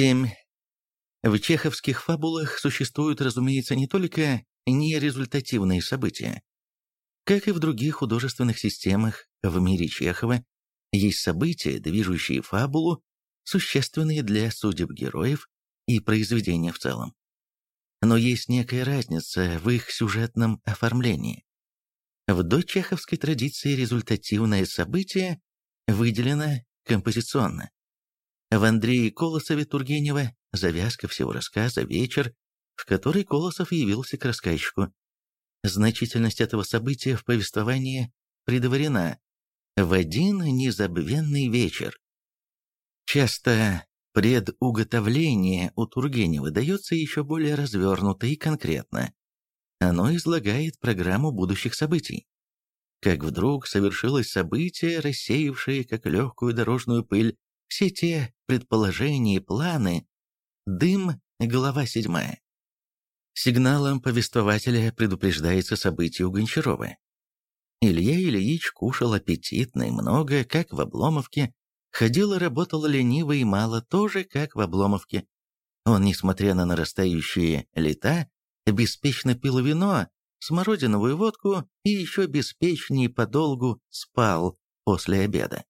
7. В чеховских фабулах существуют, разумеется, не только нерезультативные события. Как и в других художественных системах в мире Чехова, есть события, движущие фабулу, существенные для судеб героев и произведения в целом. Но есть некая разница в их сюжетном оформлении. В дочеховской традиции результативное событие выделено композиционно. В Андрее Колосове Тургенева завязка всего рассказа «Вечер», в который Колосов явился к рассказчику. Значительность этого события в повествовании предварена в один незабвенный вечер. Часто предуготовление у Тургенева дается еще более развернуто и конкретно. Оно излагает программу будущих событий. Как вдруг совершилось событие, рассеявшее, как легкую дорожную пыль, все те предположения и планы. Дым, глава седьмая. Сигналом повествователя предупреждается событие у Гончарова. Илья Ильич кушал аппетитно и много, как в Обломовке, ходил и работал лениво и мало, тоже как в Обломовке. Он, несмотря на нарастающие лета, беспечно пил вино, смородиновую водку и еще беспечнее подолгу спал после обеда.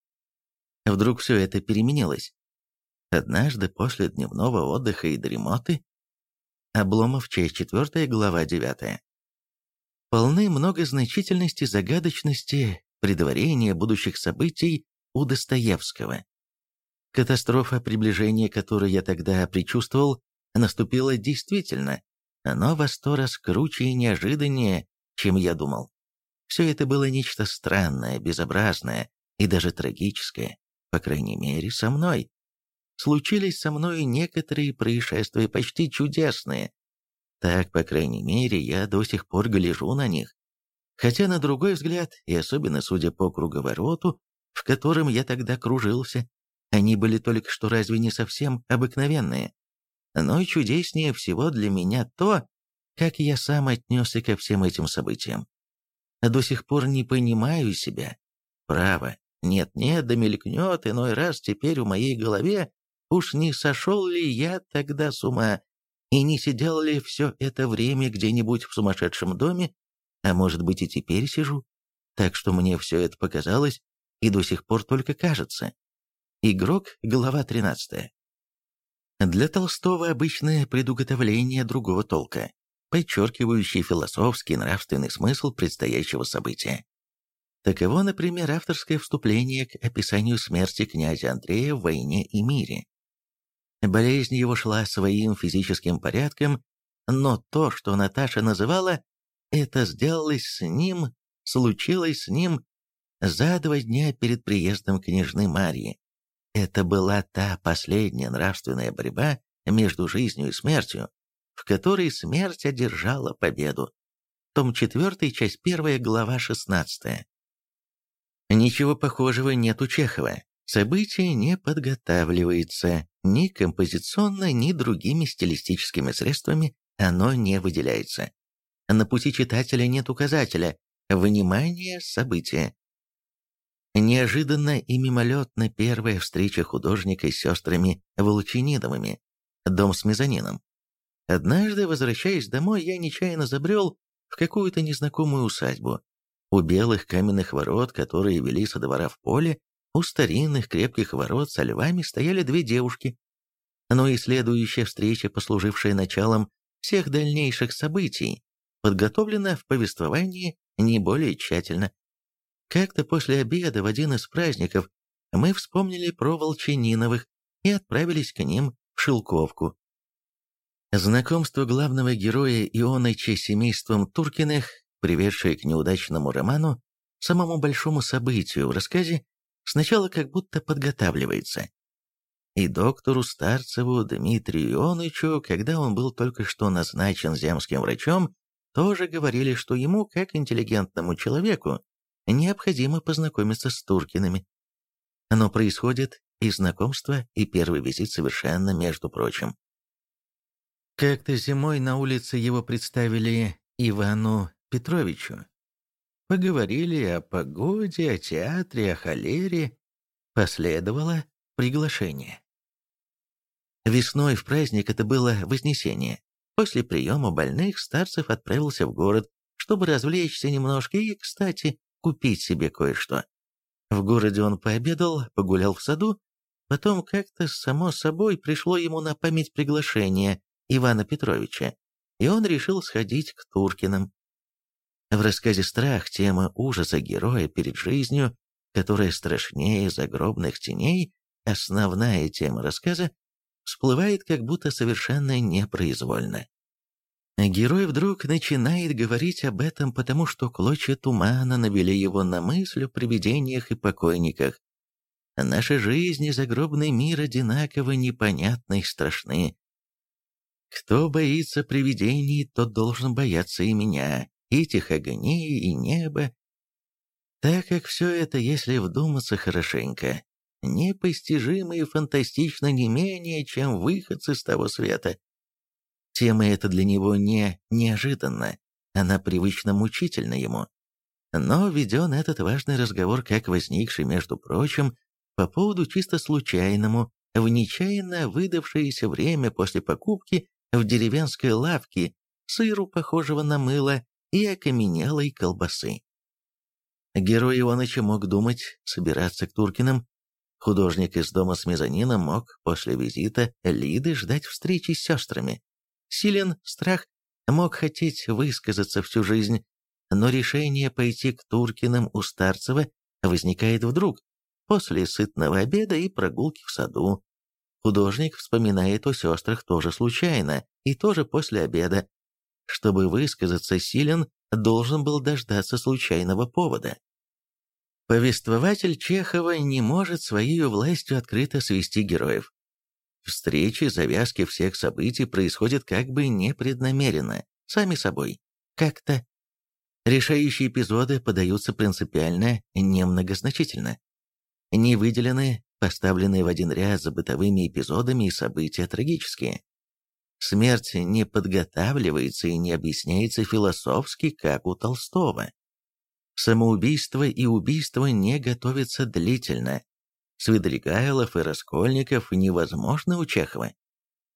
Вдруг все это переменилось. Однажды после дневного отдыха и дремоты Обломов, часть 4, глава 9. Полны многозначительности, загадочности, предварения будущих событий у Достоевского. Катастрофа, приближения которой я тогда предчувствовал, наступила действительно, но во сто раз круче и неожиданнее, чем я думал. Все это было нечто странное, безобразное и даже трагическое, по крайней мере, со мной. Случились со мной некоторые происшествия почти чудесные. Так, по крайней мере, я до сих пор гляжу на них. Хотя на другой взгляд, и особенно судя по круговороту, в котором я тогда кружился, они были только что разве не совсем обыкновенные. Но чудеснее всего для меня то, как я сам отнесся ко всем этим событиям. До сих пор не понимаю себя. Право, нет-нет, да мелькнет иной раз теперь в моей голове, уж не сошел ли я тогда с ума, и не сидел ли все это время где-нибудь в сумасшедшем доме, а может быть и теперь сижу, так что мне все это показалось и до сих пор только кажется. Игрок, глава 13. Для Толстого обычное предуготовление другого толка, подчеркивающий философский и нравственный смысл предстоящего события. Таково, например, авторское вступление к описанию смерти князя Андрея в «Войне и мире». Болезнь его шла своим физическим порядком, но то, что Наташа называла «это сделалось с ним», случилось с ним за два дня перед приездом княжны Марьи. Это была та последняя нравственная борьба между жизнью и смертью, в которой смерть одержала победу. Том 4, часть 1, глава 16. Ничего похожего нет у Чехова. Событие не подготавливается ни композиционно, ни другими стилистическими средствами, оно не выделяется. На пути читателя нет указателя «Внимание! Событие!». Неожиданно и мимолетно первая встреча художника с сестрами Волчинидовыми, дом с мезонином. Однажды, возвращаясь домой, я нечаянно забрел в какую-то незнакомую усадьбу. У белых каменных ворот, которые вели со двора в поле, у старинных крепких ворот со львами стояли две девушки. Но и следующая встреча, послужившая началом всех дальнейших событий, подготовлена в повествовании не более тщательно. Как-то после обеда в один из праздников мы вспомнили про Волчаниновых и отправились к ним в Шелковку. Знакомство главного героя Ионыча с семейством Туркиных, приведшее к неудачному роману, самому большому событию в рассказе, сначала как будто подготавливается. И доктору Старцеву Дмитрию Ионычу, когда он был только что назначен земским врачом, тоже говорили, что ему, как интеллигентному человеку, необходимо познакомиться с Туркиными. Оно происходит и знакомство, и первый визит совершенно между прочим. Как-то зимой на улице его представили Ивану Петровичу. Поговорили о погоде, о театре, о холере. Последовало приглашение. Весной в праздник это было Вознесение. После приема больных Старцев отправился в город, чтобы развлечься немножко и, кстати, купить себе кое-что. В городе он пообедал, погулял в саду, потом как-то само собой пришло ему на память приглашение Ивана Петровича, и он решил сходить к Туркиным. В рассказе «Страх» тема ужаса героя перед жизнью, которая страшнее загробных теней, основная тема рассказа, всплывает как будто совершенно непроизвольно. Герой вдруг начинает говорить об этом, потому что клочья тумана навели его на мысль о привидениях и покойниках. Наши жизни, загробный мир одинаково непонятны и страшны. Кто боится привидений, тот должен бояться и меня, этих огней и неба. Так как все это, если вдуматься хорошенько, непостижимо и фантастично не менее, чем выходцы с того света. Тема эта для него не неожиданна, она привычно мучительна ему. Но веден этот важный разговор, как возникший, между прочим, по поводу чисто случайному, в нечаянно выдавшееся время после покупки в деревенской лавке сыру, похожего на мыло, и окаменелой колбасы. Герой Иваныча мог думать собираться к Туркиным. Художник из дома с мезонином мог после визита Лиды ждать встречи с сестрами. Силен страх мог хотеть высказаться всю жизнь, но решение пойти к Туркиным у Старцева возникает вдруг, после сытного обеда и прогулки в саду. Художник вспоминает о сестрах тоже случайно и тоже после обеда. Чтобы высказаться, Силен должен был дождаться случайного повода. Повествователь Чехова не может своей властью открыто свести героев. Встречи, завязки всех событий происходят как бы непреднамеренно, сами собой, как-то. Решающие эпизоды подаются принципиально немногозначительно. Не выделены поставленные в один ряд за бытовыми эпизодами и события трагические. Смерть не подготавливается и не объясняется философски, как у Толстого. Самоубийство и убийство не готовятся длительно, Свидригайлов и Раскольников невозможно у Чехова.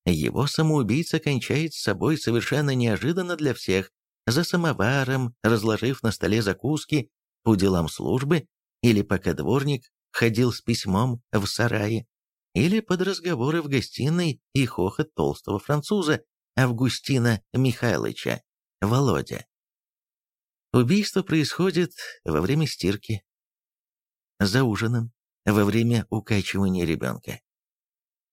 Его самоубийца кончает с собой совершенно неожиданно для всех, за самоваром, разложив на столе закуски по делам службы, или пока дворник ходил с письмом в сарае, или под разговоры в гостиной и хохот толстого француза Августина Михайловича, Володя. Убийство происходит во время стирки, за ужином, во время укачивания ребенка.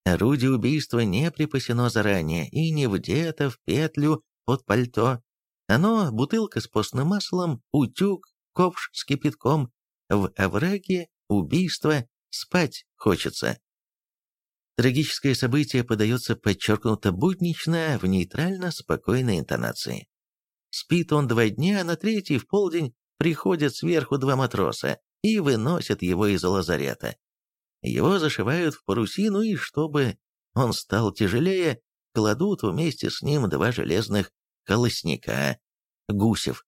Орудие убийства не припасено заранее и не вдето в петлю под пальто. Оно – бутылка с постным маслом, утюг, ковш с кипятком. В овраге убийство спать хочется. Трагическое событие подается подчеркнуто буднично, в нейтрально-спокойной интонации. Спит он два дня, а на третий в полдень приходят сверху два матроса и выносят его из лазарета. Его зашивают в парусину, и чтобы он стал тяжелее, кладут вместе с ним два железных колосника, гусев.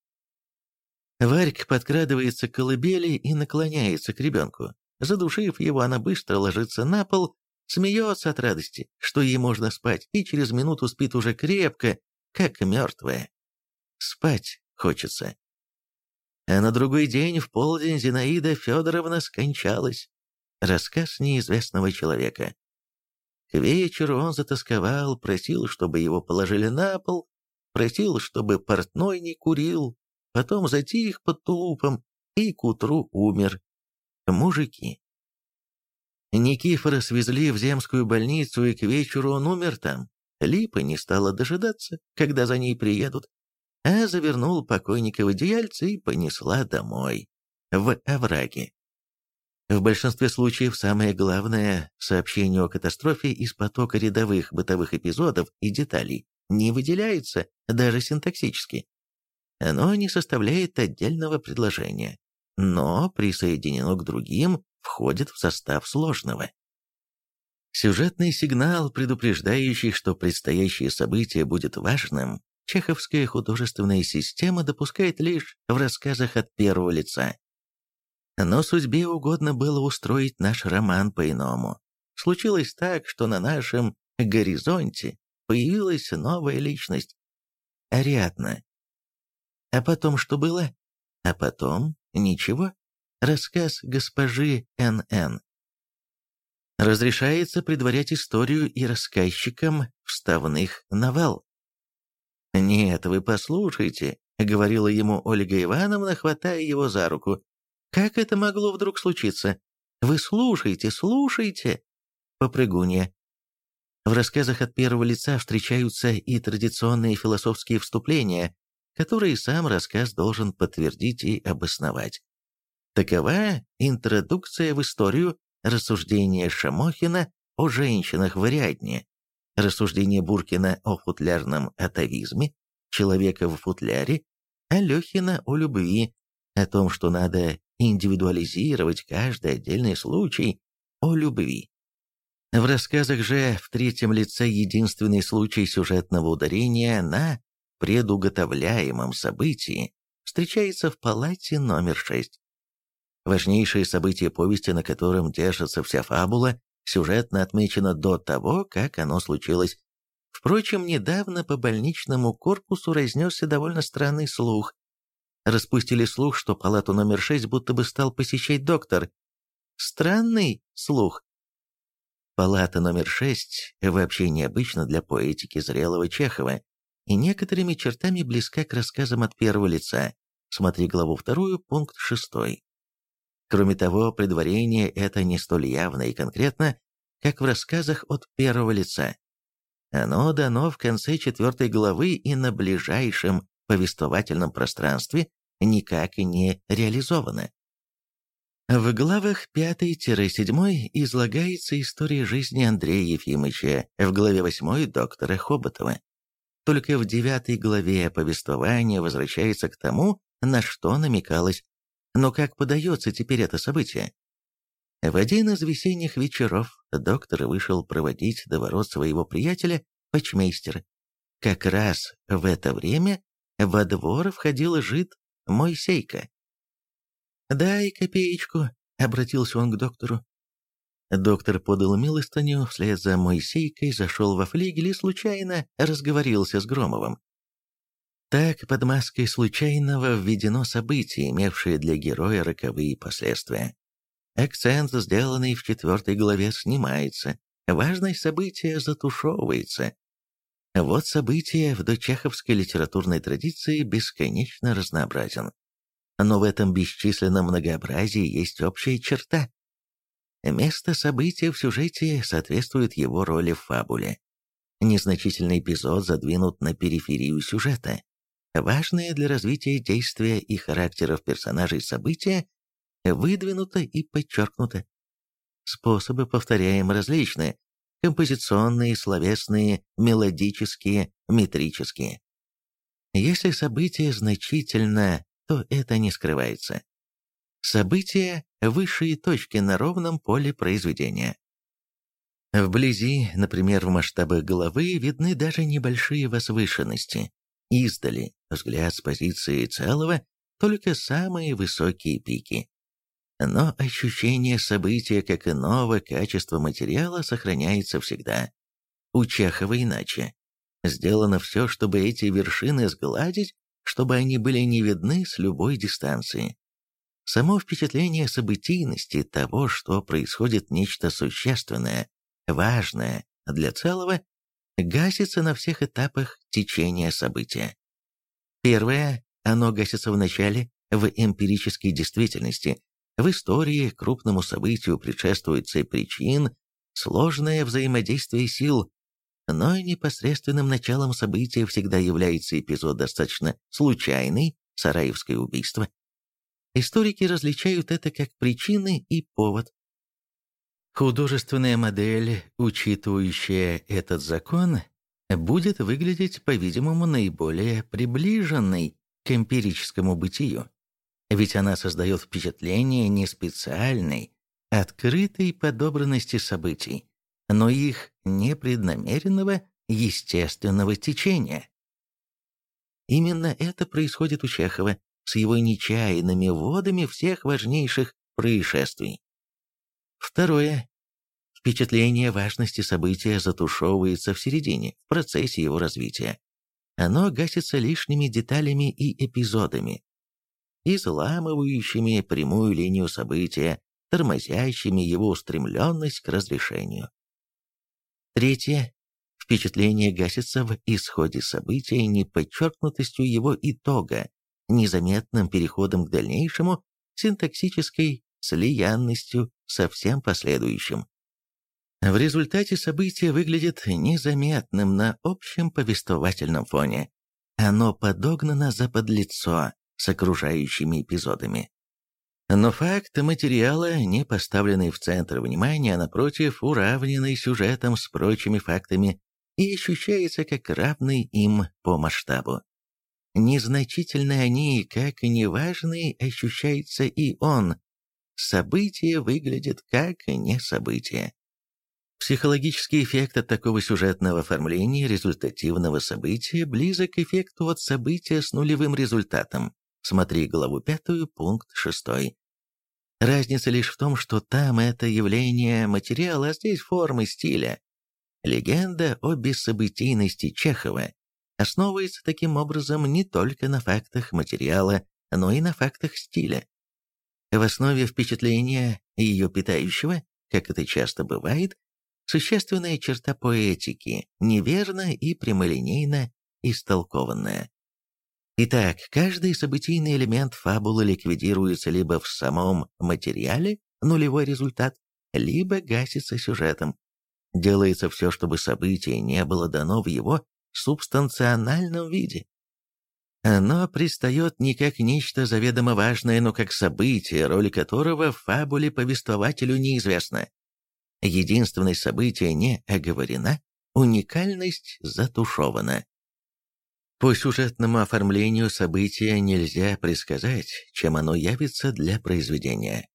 Варька подкрадывается к колыбели и наклоняется к ребенку. Задушив его, она быстро ложится на пол, смеется от радости, что ей можно спать, и через минуту спит уже крепко, как мертвая. Спать хочется. А на другой день в полдень Зинаида Федоровна скончалась. Рассказ неизвестного человека. К вечеру он затасковал, просил, чтобы его положили на пол, просил, чтобы портной не курил, потом затих под тулупом и к утру умер. Мужики. Никифора свезли в земскую больницу, и к вечеру он умер там. Липа не стала дожидаться, когда за ней приедут а завернул покойника в одеяльце и понесла домой, в овраги. В большинстве случаев самое главное сообщение о катастрофе из потока рядовых бытовых эпизодов и деталей не выделяется даже синтаксически. Оно не составляет отдельного предложения, но присоединено к другим входит в состав сложного. Сюжетный сигнал, предупреждающий, что предстоящее событие будет важным, чеховская художественная система допускает лишь в рассказах от первого лица. Но судьбе угодно было устроить наш роман по-иному. Случилось так, что на нашем горизонте появилась новая личность. Ариадна. А потом что было? А потом ничего. Рассказ госпожи Н.Н. Разрешается предварять историю и рассказчикам вставных новелл. «Нет, вы послушайте», — говорила ему Ольга Ивановна, хватая его за руку. «Как это могло вдруг случиться? Вы слушайте, слушайте!» Попрыгунья. В рассказах от первого лица встречаются и традиционные философские вступления, которые сам рассказ должен подтвердить и обосновать. Такова интродукция в историю рассуждения Шамохина о женщинах в Ариадне, рассуждение Буркина о футлярном атовизме, человека в футляре, Алехина о любви, о том, что надо индивидуализировать каждый отдельный случай о любви. В рассказах же в третьем лице единственный случай сюжетного ударения на предуготовляемом событии встречается в палате номер 6. Важнейшее событие повести, на котором держится вся фабула, сюжетно отмечено до того, как оно случилось. Впрочем, недавно по больничному корпусу разнесся довольно странный слух. Распустили слух, что палату номер 6 будто бы стал посещать доктор. Странный слух. Палата номер шесть вообще необычна для поэтики зрелого Чехова и некоторыми чертами близка к рассказам от первого лица. Смотри главу вторую, пункт шестой. Кроме того, предварение это не столь явно и конкретно, как в рассказах от первого лица. Оно дано в конце четвертой главы и на ближайшем повествовательном пространстве никак и не реализовано. В главах 5-7 излагается история жизни Андрея Ефимовича, в главе 8 доктора Хоботова. Только в девятой главе повествование возвращается к тому, на что намекалось. Но как подается теперь это событие? В один из весенних вечеров доктор вышел проводить до ворот своего приятеля, почмейстера. Как раз в это время во двор входил жид Мойсейка. «Дай копеечку», — обратился он к доктору. Доктор подал милостыню, вслед за Моисейкой зашел во флигель и случайно разговорился с Громовым. Так под маской случайного введено событие, имевшее для героя роковые последствия. Акцент, сделанный в четвертой главе, снимается, важность события затушевывается. Вот событие в дочеховской литературной традиции бесконечно разнообразен но в этом бесчисленном многообразии есть общая черта. Место события в сюжете соответствует его роли в фабуле. Незначительный эпизод задвинут на периферию сюжета. Важное для развития действия и характеров персонажей события выдвинуто и подчеркнуто. Способы повторяем различные – композиционные, словесные, мелодические, метрические. Если событие значительно то это не скрывается. События – высшие точки на ровном поле произведения. Вблизи, например, в масштабах головы, видны даже небольшие возвышенности. Издали, взгляд с позиции целого, только самые высокие пики. Но ощущение события как иного качества материала сохраняется всегда. У Чехова иначе. Сделано все, чтобы эти вершины сгладить чтобы они были не видны с любой дистанции. Само впечатление событийности того, что происходит нечто существенное, важное для целого, гасится на всех этапах течения события. Первое, оно гасится в начале, в эмпирической действительности, в истории крупному событию предшествует цепь причин, сложное взаимодействие сил, но непосредственным началом события всегда является эпизод достаточно случайный, Сараевское убийство. Историки различают это как причины и повод. Художественная модель, учитывающая этот закон, будет выглядеть, по-видимому, наиболее приближенной к эмпирическому бытию, ведь она создает впечатление не специальной, открытой подобранности событий, но их непреднамеренного естественного течения. Именно это происходит у Чехова с его нечаянными водами всех важнейших происшествий. Второе. Впечатление важности события затушевывается в середине, в процессе его развития. Оно гасится лишними деталями и эпизодами, изламывающими прямую линию события, тормозящими его устремленность к разрешению. Третье. Впечатление гасится в исходе события неподчеркнутостью его итога, незаметным переходом к дальнейшему, синтаксической слиянностью со всем последующим. В результате событие выглядит незаметным на общем повествовательном фоне. Оно подогнано за подлицо с окружающими эпизодами. Но факт материала, не поставленный в центр внимания, а напротив, уравненный сюжетом с прочими фактами и ощущается как равный им по масштабу. Незначительны они, как и неважный ощущается и он. Событие выглядит как не событие. Психологический эффект от такого сюжетного оформления результативного события близок к эффекту от события с нулевым результатом. Смотри главу пятую, пункт шестой. Разница лишь в том, что там это явление материала, а здесь формы стиля. Легенда о бессобытийности Чехова основывается таким образом не только на фактах материала, но и на фактах стиля. В основе впечатления ее питающего, как это часто бывает, Существенная черта поэтики, неверно и прямолинейно истолкованная. Итак, каждый событийный элемент фабулы ликвидируется либо в самом материале, нулевой результат, либо гасится сюжетом. Делается все, чтобы событие не было дано в его субстанциональном виде. Оно предстает не как нечто заведомо важное, но как событие, роль которого в фабуле повествователю неизвестна. Единственность события не оговорена, уникальность затушевана. По сюжетному оформлению события нельзя предсказать, чем оно явится для произведения.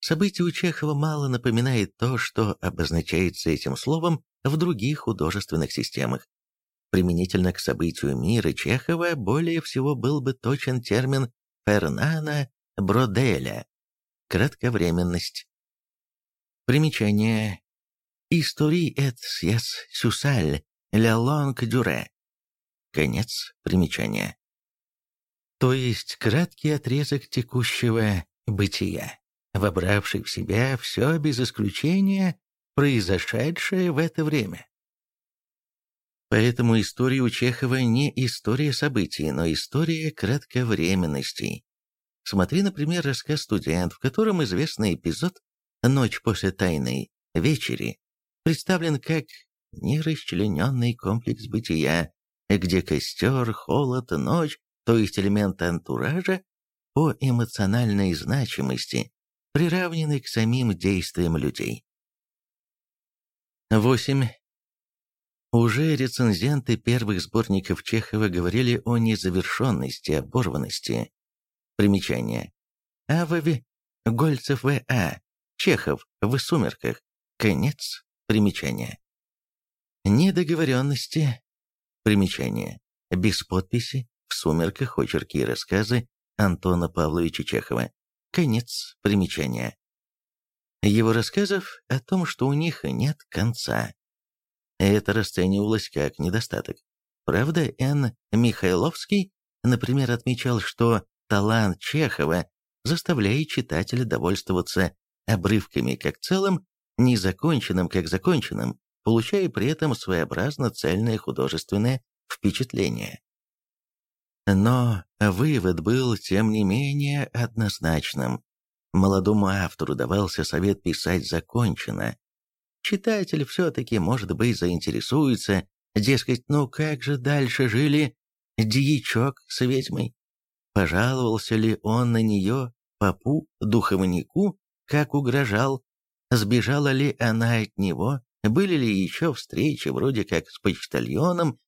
Событие у Чехова мало напоминает то, что обозначается этим словом в других художественных системах. Применительно к событию мира Чехова более всего был бы точен термин Фернана Броделя – кратковременность. Примечание. Истории et sies susal la longue durée. Конец примечания. То есть краткий отрезок текущего бытия, вобравший в себя все без исключения, произошедшее в это время. Поэтому история у Чехова не история событий, но история кратковременностей. Смотри, например, рассказ «Студент», в котором известный эпизод Ночь после тайной вечери представлен как нерасчлененный комплекс бытия, где костер, холод, ночь, то есть элемент антуража, по эмоциональной значимости приравнены к самим действиям людей. 8. Уже рецензенты первых сборников Чехова говорили о незавершенности, оборванности. Примечание. Авови, Гольцев В.А. Чехов в «Сумерках». Конец примечания. Недоговоренности. Примечание. Без подписи. В «Сумерках» очерки и рассказы Антона Павловича Чехова. Конец примечания. Его рассказов о том, что у них нет конца. Это расценивалось как недостаток. Правда, Н. Михайловский, например, отмечал, что талант Чехова заставляет читателя довольствоваться обрывками как целым, незаконченным как законченным, получая при этом своеобразно цельное художественное впечатление. Но вывод был, тем не менее, однозначным. Молодому автору давался совет писать закончено. Читатель все-таки, может быть, заинтересуется, дескать, ну как же дальше жили дьячок с ведьмой? Пожаловался ли он на нее, попу, духовнику, как угрожал, сбежала ли она от него, были ли еще встречи вроде как с почтальоном,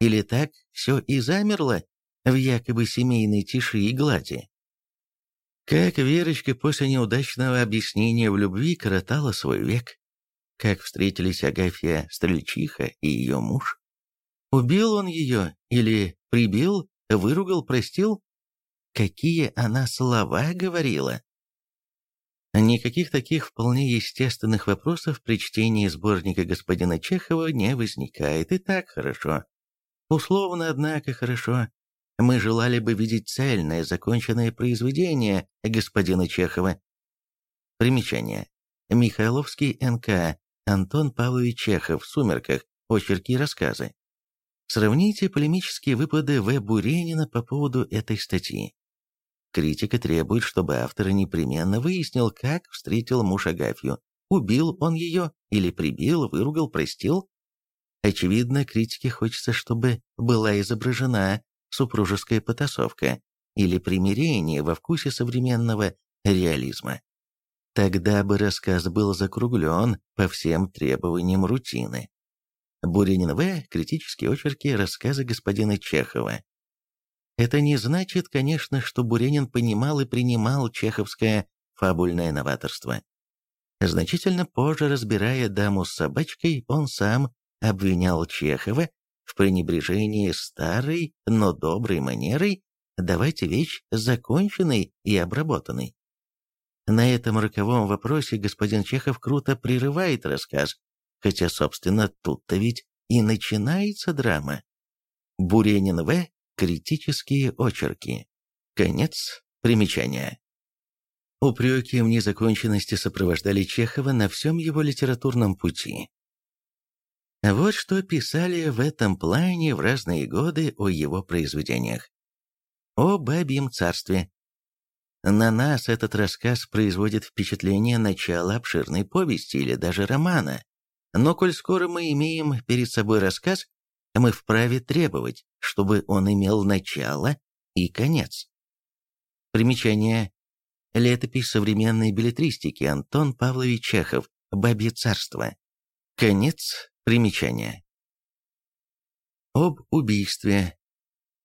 или так все и замерло в якобы семейной тиши и глади. Как Верочка после неудачного объяснения в любви коротала свой век, как встретились Агафья Стрельчиха и ее муж. Убил он ее или прибил, выругал, простил? Какие она слова говорила? Никаких таких вполне естественных вопросов при чтении сборника господина Чехова не возникает, и так хорошо. Условно, однако, хорошо. Мы желали бы видеть цельное, законченное произведение господина Чехова. Примечание. Михайловский НК. Антон Павлович Чехов. В «Сумерках. Очерки и рассказы». Сравните полемические выпады В. Буренина по поводу этой статьи. Критика требует, чтобы автор непременно выяснил, как встретил муж Агафью. Убил он ее или прибил, выругал, простил? Очевидно, критике хочется, чтобы была изображена супружеская потасовка или примирение во вкусе современного реализма. Тогда бы рассказ был закруглен по всем требованиям рутины. Буренин В. Критические очерки рассказы господина Чехова. Это не значит, конечно, что Буренин понимал и принимал чеховское фабульное новаторство. Значительно позже, разбирая «Даму с собачкой», он сам обвинял Чехова в пренебрежении старой, но доброй манерой давать вещь законченной и обработанной. На этом роковом вопросе господин Чехов круто прерывает рассказ, хотя, собственно, тут-то ведь и начинается драма. Буренин В. Критические очерки. Конец примечания. Упреки в незаконченности сопровождали Чехова на всем его литературном пути. Вот что писали в этом плане в разные годы о его произведениях. О бабьем царстве. На нас этот рассказ производит впечатление начала обширной повести или даже романа. Но коль скоро мы имеем перед собой рассказ, мы вправе требовать, чтобы он имел начало и конец. Примечание. Летопись современной билетристики Антон Павлович Чехов «Бабье царство». Конец примечания. Об убийстве.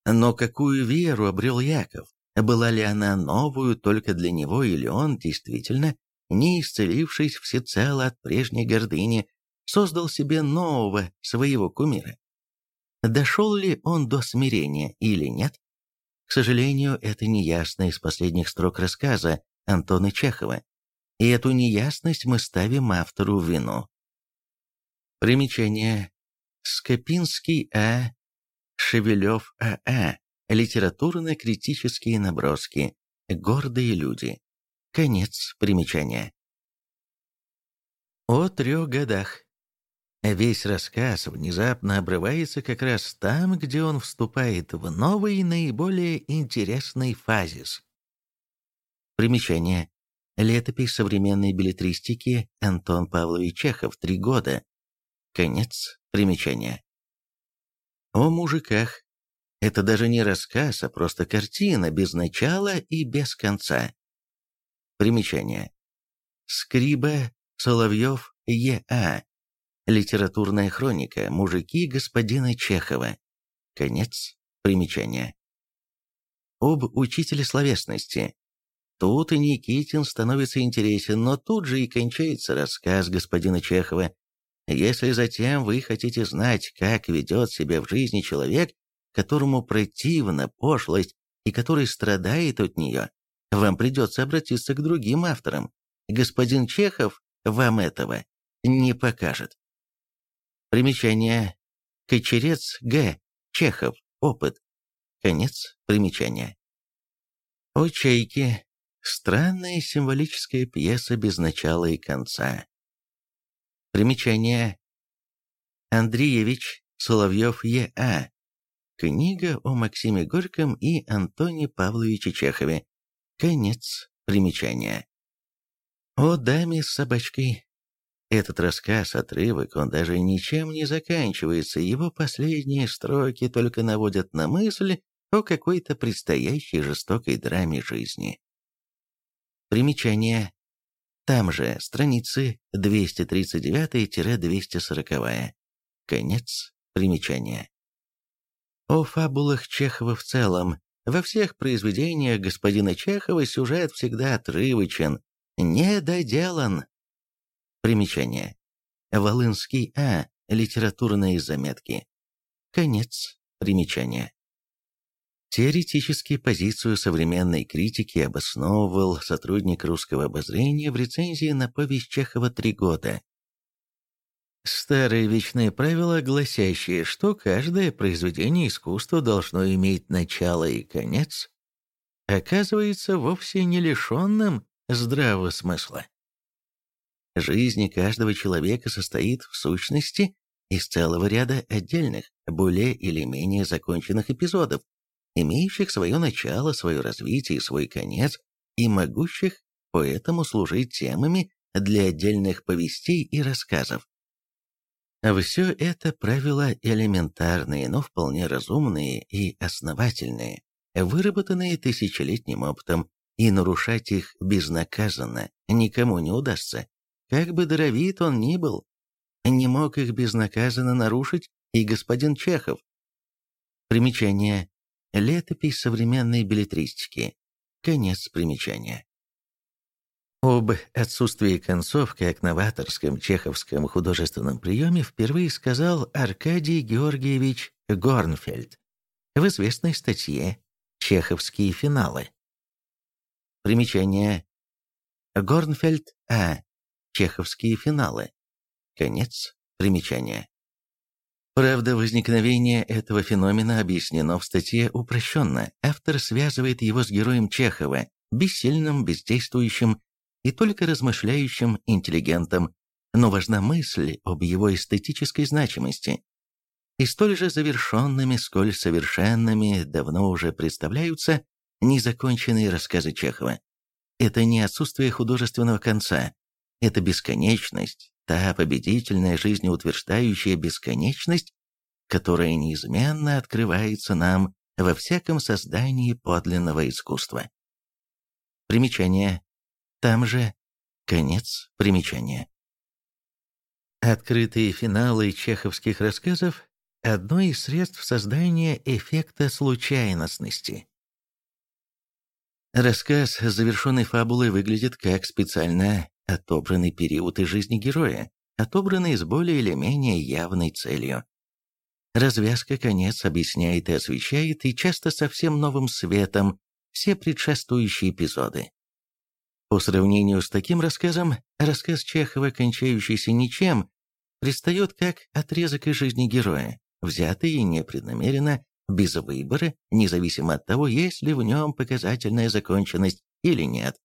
Но какую веру обрел Яков? Была ли она новую только для него, или он, действительно, не исцелившись всецело от прежней гордыни, создал себе нового своего кумира? Дошел ли он до смирения или нет? К сожалению, это неясно из последних строк рассказа Антона Чехова, и эту неясность мы ставим автору вину. Примечание. Скопинский А. Шевелев А.А. Литературно-критические наброски. Гордые люди. Конец примечания. О трех годах. Весь рассказ внезапно обрывается как раз там, где он вступает в новый, наиболее интересный фазис. Примечание. Летопись современной билетристики Антон Павлович Чехов. Три года. Конец примечания. О мужиках. Это даже не рассказ, а просто картина, без начала и без конца. Примечание. Скриба Соловьев Е.А. Литературная хроника «Мужики господина Чехова». Конец примечания. Об учителе словесности. Тут и Никитин становится интересен, но тут же и кончается рассказ господина Чехова. Если затем вы хотите знать, как ведет себя в жизни человек, которому противна пошлость и который страдает от нее, вам придется обратиться к другим авторам. Господин Чехов вам этого не покажет. Примечание. Кочерец Г. Чехов. Опыт. Конец примечания. О чайке. Странная символическая пьеса без начала и конца. Примечание. Андреевич Соловьев Е.А. Книга о Максиме Горьком и Антоне Павловиче Чехове. Конец примечания. О даме с собачкой. Этот рассказ, отрывок, он даже ничем не заканчивается, его последние строки только наводят на мысль о какой-то предстоящей жестокой драме жизни. Примечание. Там же страницы 239-240. Конец примечания. О фабулах Чехова в целом. Во всех произведениях господина Чехова сюжет всегда отрывочен, недоделан. Примечание. Волынский А. Литературные заметки. Конец примечания. Теоретически позицию современной критики обосновывал сотрудник русского обозрения в рецензии на повесть Чехова «Три года». Старые вечные правила, гласящие, что каждое произведение искусства должно иметь начало и конец, оказывается вовсе не лишенным здравого смысла. Жизнь каждого человека состоит, в сущности, из целого ряда отдельных, более или менее законченных эпизодов, имеющих свое начало, свое развитие и свой конец, и могущих поэтому служить темами для отдельных повестей и рассказов. Все это правила элементарные, но вполне разумные и основательные, выработанные тысячелетним опытом, и нарушать их безнаказанно никому не удастся, как бы даровит он ни был. Не мог их безнаказанно нарушить и господин Чехов. Примечание. Летопись современной билетристики. Конец примечания. Об отсутствии концов как новаторском чеховском художественном приеме впервые сказал Аркадий Георгиевич Горнфельд в известной статье «Чеховские финалы». Примечание. Горнфельд А. Чеховские финалы. Конец примечания. Правда, возникновение этого феномена объяснено в статье упрощенно. Автор связывает его с героем Чехова, бессильным, бездействующим и только размышляющим интеллигентом, но важна мысль об его эстетической значимости. И столь же завершенными, сколь совершенными давно уже представляются незаконченные рассказы Чехова. Это не отсутствие художественного конца, это бесконечность, та победительная жизнеутверждающая бесконечность, которая неизменно открывается нам во всяком создании подлинного искусства. Примечание. Там же конец примечания. Открытые финалы чеховских рассказов – одно из средств создания эффекта случайностности. Рассказ завершенной фабулой выглядит как специально отобранный период из жизни героя, отобранный с более или менее явной целью. Развязка конец объясняет и освещает, и часто совсем новым светом, все предшествующие эпизоды. По сравнению с таким рассказом, рассказ Чехова, кончающийся ничем, предстает как отрезок из жизни героя, взятый непреднамеренно, без выбора, независимо от того, есть ли в нем показательная законченность или нет.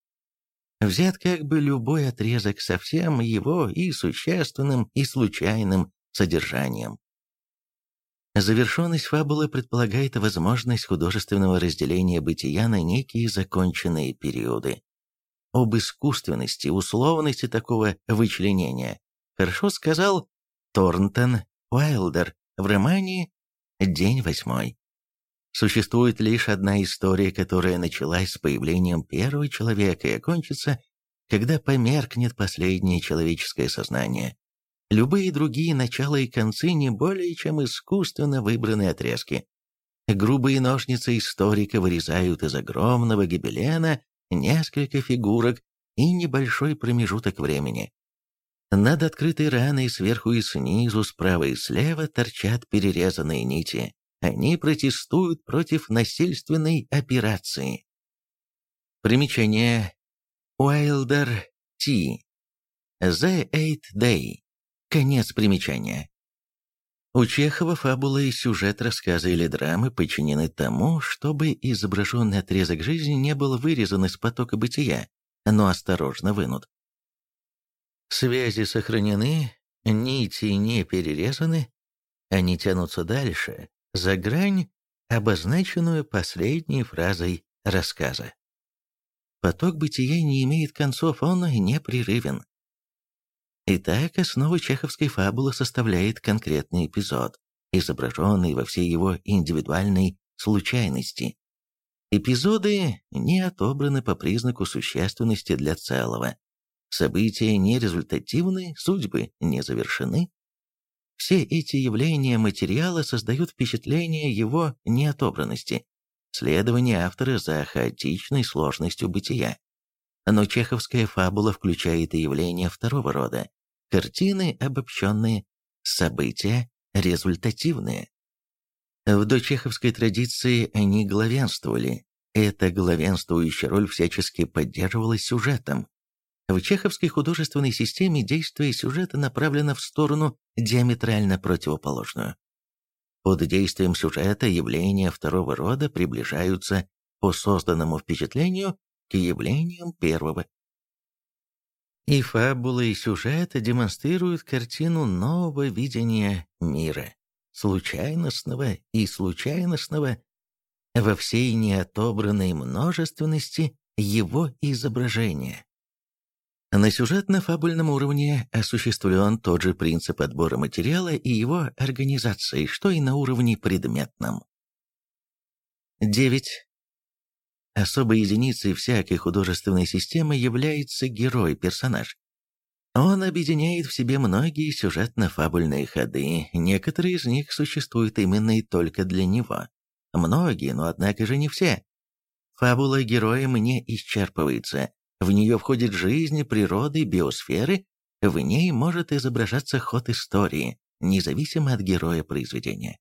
Взят как бы любой отрезок со всем его и существенным, и случайным содержанием. Завершенность фабулы предполагает возможность художественного разделения бытия на некие законченные периоды. Об искусственности, условности такого вычленения хорошо сказал Торнтон Уайлдер в романе «День восьмой». Существует лишь одна история, которая началась с появлением первого человека и окончится, когда померкнет последнее человеческое сознание. Любые другие начала и концы не более чем искусственно выбранные отрезки. Грубые ножницы историка вырезают из огромного гибелена несколько фигурок и небольшой промежуток времени. Над открытой раной сверху и снизу, справа и слева торчат перерезанные нити. Они протестуют против насильственной операции. Примечание. Уайлдер Т. The Eight Day. Конец примечания. У Чехова фабула и сюжет рассказа или драмы подчинены тому, чтобы изображенный отрезок жизни не был вырезан из потока бытия, но осторожно вынут. Связи сохранены, нити не перерезаны, они тянутся дальше, за грань, обозначенную последней фразой рассказа. Поток бытия не имеет концов, он непрерывен. Итак, основу чеховской фабулы составляет конкретный эпизод, изображенный во всей его индивидуальной случайности. Эпизоды не отобраны по признаку существенности для целого. События не результативны, судьбы не завершены, все эти явления материала создают впечатление его неотобранности, следование автора за хаотичной сложностью бытия. Но чеховская фабула включает и явления второго рода, картины обобщенные, события результативные. В дочеховской традиции они главенствовали. Эта главенствующая роль всячески поддерживалась сюжетом. В чеховской художественной системе действие сюжета направлено в сторону диаметрально противоположную. Под действием сюжета явления второго рода приближаются по созданному впечатлению к явлениям первого. И фабула, и сюжет демонстрируют картину нового видения мира, случайностного и случайностного, во всей неотобранной множественности его изображения. На сюжетно-фабульном уровне осуществлен тот же принцип отбора материала и его организации, что и на уровне предметном. 9. Особой единицей всякой художественной системы является герой-персонаж. Он объединяет в себе многие сюжетно-фабульные ходы, некоторые из них существуют именно и только для него. Многие, но однако же не все. Фабула героя не исчерпывается, в нее входит жизнь, природы, биосферы, в ней может изображаться ход истории, независимо от героя произведения.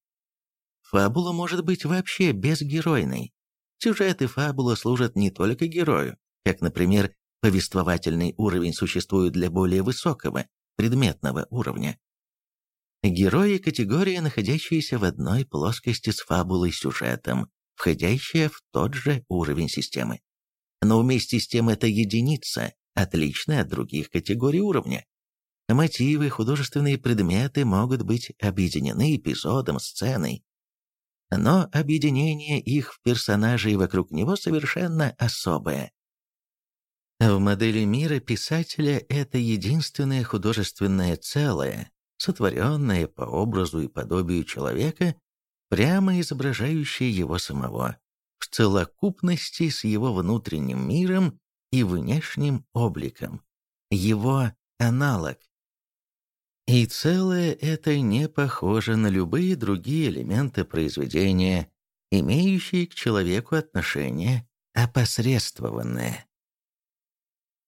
Фабула может быть вообще безгеройной. Сюжет и фабула служат не только герою, как, например, повествовательный уровень существует для более высокого, предметного уровня. Герои – категория, находящаяся в одной плоскости с фабулой сюжетом, входящая в тот же уровень системы но вместе с тем это единица, отличная от других категорий уровня. Мотивы, художественные предметы могут быть объединены эпизодом, сценой, но объединение их в персонажей вокруг него совершенно особое. В модели мира писателя это единственное художественное целое, сотворенное по образу и подобию человека, прямо изображающее его самого в целокупности с его внутренним миром и внешним обликом, его аналог. И целое это не похоже на любые другие элементы произведения, имеющие к человеку отношение опосредствованное.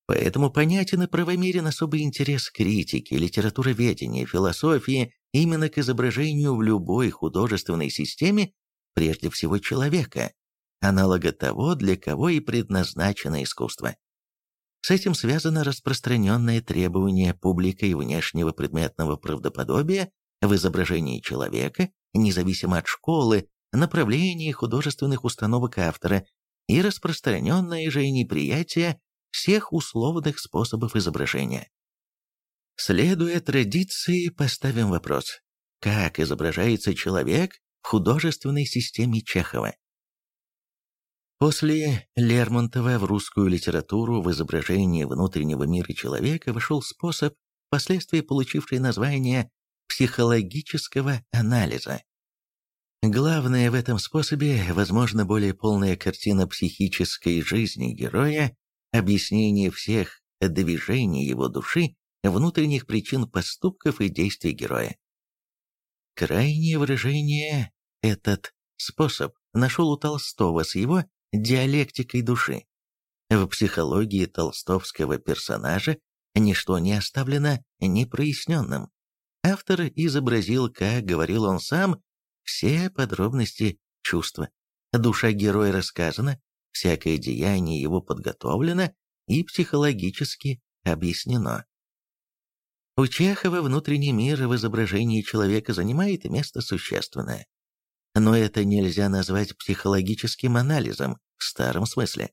Поэтому понятен и правомерен особый интерес критики, литературоведения, философии именно к изображению в любой художественной системе прежде всего человека, аналога того, для кого и предназначено искусство. С этим связано распространенное требование публикой внешнего предметного правдоподобия в изображении человека, независимо от школы, направлений художественных установок автора, и распространенное же неприятие всех условных способов изображения. Следуя традиции, поставим вопрос, как изображается человек в художественной системе Чехова? После Лермонтова в русскую литературу в изображении внутреннего мира человека вошел способ, впоследствии получивший название психологического анализа. Главное в этом способе, возможно, более полная картина психической жизни героя, объяснение всех движений его души, внутренних причин поступков и действий героя. Крайнее выражение этот способ нашел у Толстого с его диалектикой души. В психологии толстовского персонажа ничто не оставлено непроясненным. Автор изобразил, как говорил он сам, все подробности чувства. Душа героя рассказана, всякое деяние его подготовлено и психологически объяснено. У Чехова внутренний мир в изображении человека занимает место существенное. Но это нельзя назвать психологическим анализом в старом смысле.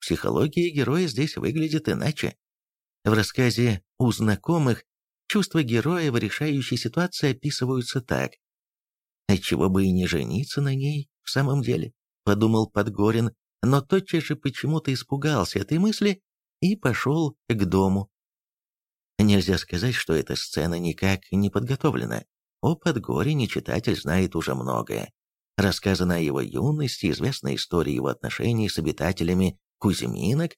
Психология героя здесь выглядит иначе. В рассказе «У знакомых» чувства героя в решающей ситуации описываются так. «Отчего бы и не жениться на ней в самом деле», — подумал Подгорин, но тотчас же почему-то испугался этой мысли и пошел к дому. Нельзя сказать, что эта сцена никак не подготовлена. О Подгорине читатель знает уже многое. Рассказана о его юности, известна история его отношений с обитателями Кузьминок,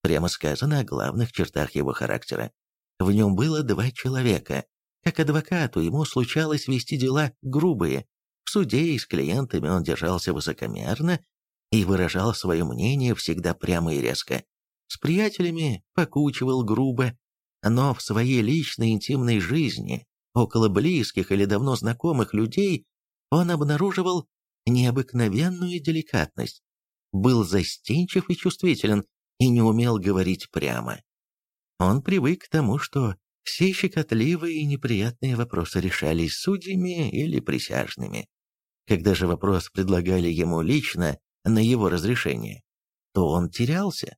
прямо сказано о главных чертах его характера. В нем было два человека. Как адвокату ему случалось вести дела грубые. В суде и с клиентами он держался высокомерно и выражал свое мнение всегда прямо и резко. С приятелями покучивал грубо, но в своей личной интимной жизни около близких или давно знакомых людей он обнаруживал необыкновенную деликатность, был застенчив и чувствителен и не умел говорить прямо. Он привык к тому, что все щекотливые и неприятные вопросы решались судьями или присяжными. Когда же вопрос предлагали ему лично на его разрешение, то он терялся.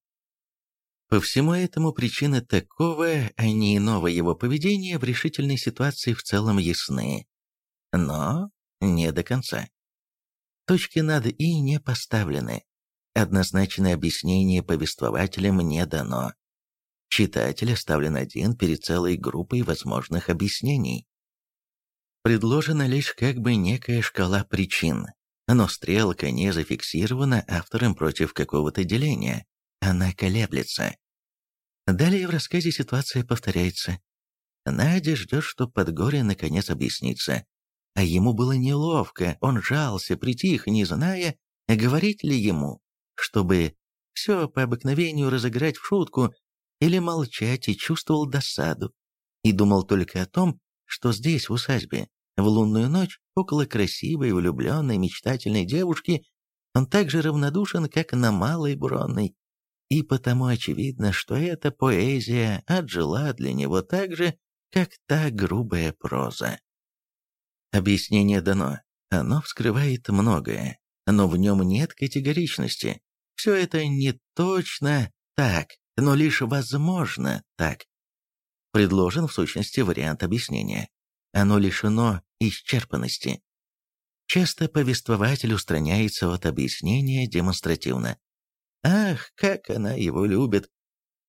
По всему этому причины такого, а не иного его поведения в решительной ситуации в целом ясны. Но не до конца. Точки над «и» не поставлены. Однозначное объяснение повествователям не дано. Читатель оставлен один перед целой группой возможных объяснений. Предложена лишь как бы некая шкала причин, но стрелка не зафиксирована автором против какого-то деления, она колеблется. Далее в рассказе ситуация повторяется. Надя ждет, что Подгорье наконец объяснится. А ему было неловко, он жался, притих, не зная, говорить ли ему, чтобы все по обыкновению разыграть в шутку, или молчать и чувствовал досаду, и думал только о том, что здесь, в усадьбе, в лунную ночь, около красивой, влюбленной, мечтательной девушки, он так же равнодушен, как на Малой Бронной, и потому очевидно, что эта поэзия отжила для него так же, как та грубая проза. Объяснение дано, оно вскрывает многое, но в нем нет категоричности. Все это не точно так, но лишь возможно так. Предложен в сущности вариант объяснения. Оно лишено исчерпанности. Часто повествователь устраняется от объяснения демонстративно. Ах, как она его любит!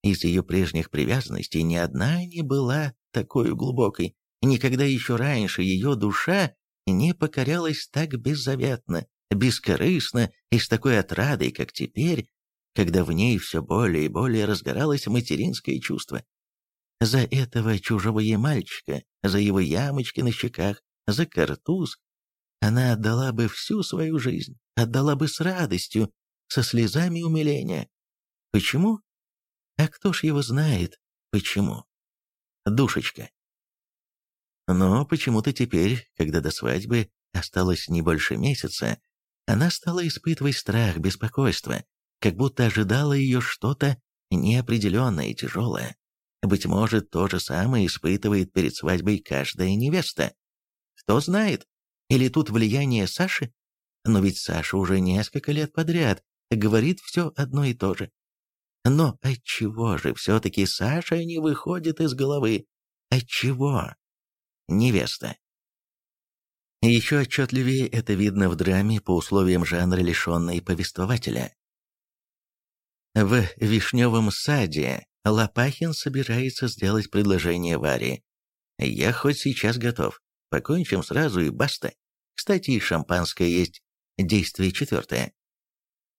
Из ее прежних привязанностей ни одна не была такой глубокой. Никогда еще раньше ее душа не покорялась так беззаветно, бескорыстно и с такой отрадой, как теперь, когда в ней все более и более разгоралось материнское чувство. За этого чужого ей мальчика, за его ямочки на щеках, за картуз, она отдала бы всю свою жизнь, отдала бы с радостью, со слезами умиления. Почему? А кто ж его знает, почему? Душечка. Но почему-то теперь, когда до свадьбы осталось не больше месяца, она стала испытывать страх, беспокойство, как будто ожидала ее что-то неопределенное и тяжелое. Быть может, то же самое испытывает перед свадьбой каждая невеста. Кто знает, или тут влияние Саши? Но ведь Саша уже несколько лет подряд говорит все одно и то же. Но отчего же все-таки Саша не выходит из головы? Отчего? Невеста. Еще отчетливее это видно в драме по условиям жанра, лишенной повествователя. В «Вишневом саде» Лопахин собирается сделать предложение Варе. «Я хоть сейчас готов. Покончим сразу и баста. Кстати, шампанское есть. Действие четвертое.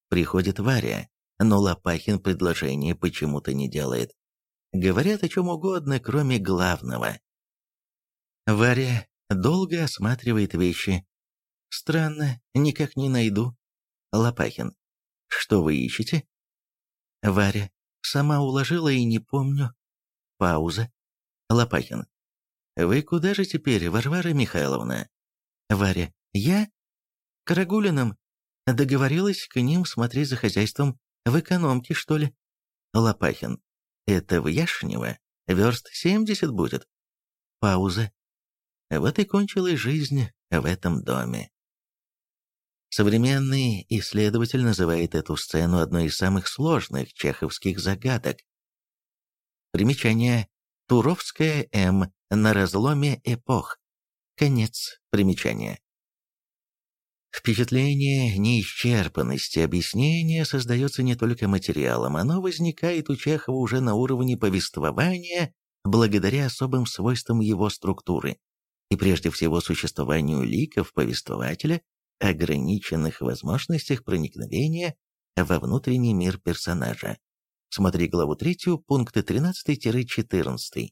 Приходит Варя, но Лопахин предложение почему-то не делает. Говорят о чем угодно, кроме главного. Варя долго осматривает вещи. Странно, никак не найду. Лопахин. Что вы ищете? Варя. Сама уложила и не помню. Пауза. Лопахин. Вы куда же теперь, Варвара Михайловна? Варя. Я? Карагулиным. Договорилась к ним смотреть за хозяйством. В экономке, что ли? Лопахин. Это в Яшнево. Верст семьдесят будет. Пауза. Вот и кончилась жизнь в этом доме. Современный исследователь называет эту сцену одной из самых сложных чеховских загадок. Примечание. Туровская М. На разломе эпох. Конец примечания. Впечатление неисчерпанности объяснения создается не только материалом, оно возникает у Чехова уже на уровне повествования благодаря особым свойствам его структуры и прежде всего существованию ликов повествователя, ограниченных возможностях проникновения во внутренний мир персонажа. Смотри главу 3, пункты 13-14.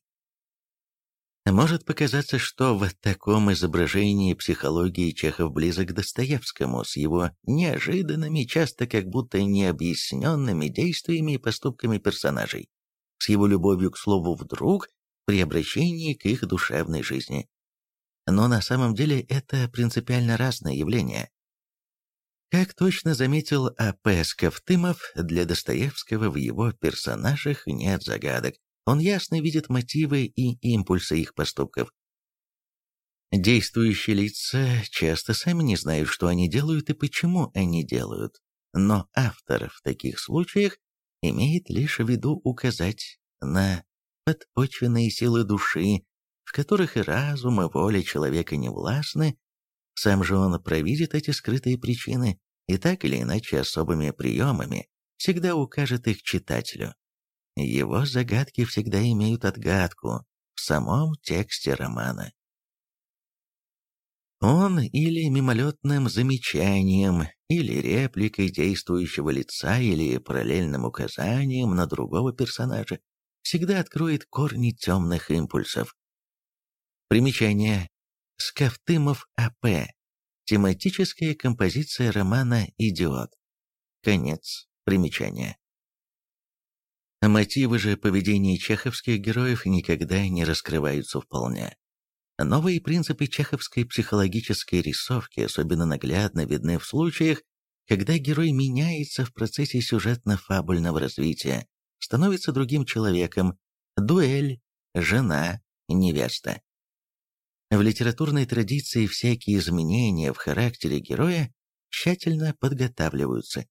Может показаться, что в таком изображении психологии Чехов близок к Достоевскому с его неожиданными, часто как будто необъясненными действиями и поступками персонажей, с его любовью к слову «вдруг» при обращении к их душевной жизни. но на самом деле это принципиально разные явления. Как точно заметил А.П. Скафтымов, для Достоевского в его персонажах нет загадок. Он ясно видит мотивы и импульсы их поступков. Действующие лица часто сами не знают, что они делают и почему они делают, но автор в таких случаях имеет лишь в виду указать на подпочвенные силы души, в которых и разум, и воля человека не властны, сам же он провидит эти скрытые причины и так или иначе особыми приемами всегда укажет их читателю. Его загадки всегда имеют отгадку в самом тексте романа. Он или мимолетным замечанием, или репликой действующего лица, или параллельным указанием на другого персонажа всегда откроет корни темных импульсов. Примечание. Скафтымов А.П. Тематическая композиция романа «Идиот». Конец примечания. Мотивы же поведения чеховских героев никогда не раскрываются вполне. Новые принципы чеховской психологической рисовки особенно наглядно видны в случаях, когда герой меняется в процессе сюжетно-фабульного развития, становится другим человеком, дуэль, жена, невеста. В литературной традиции всякие изменения в характере героя тщательно подготавливаются.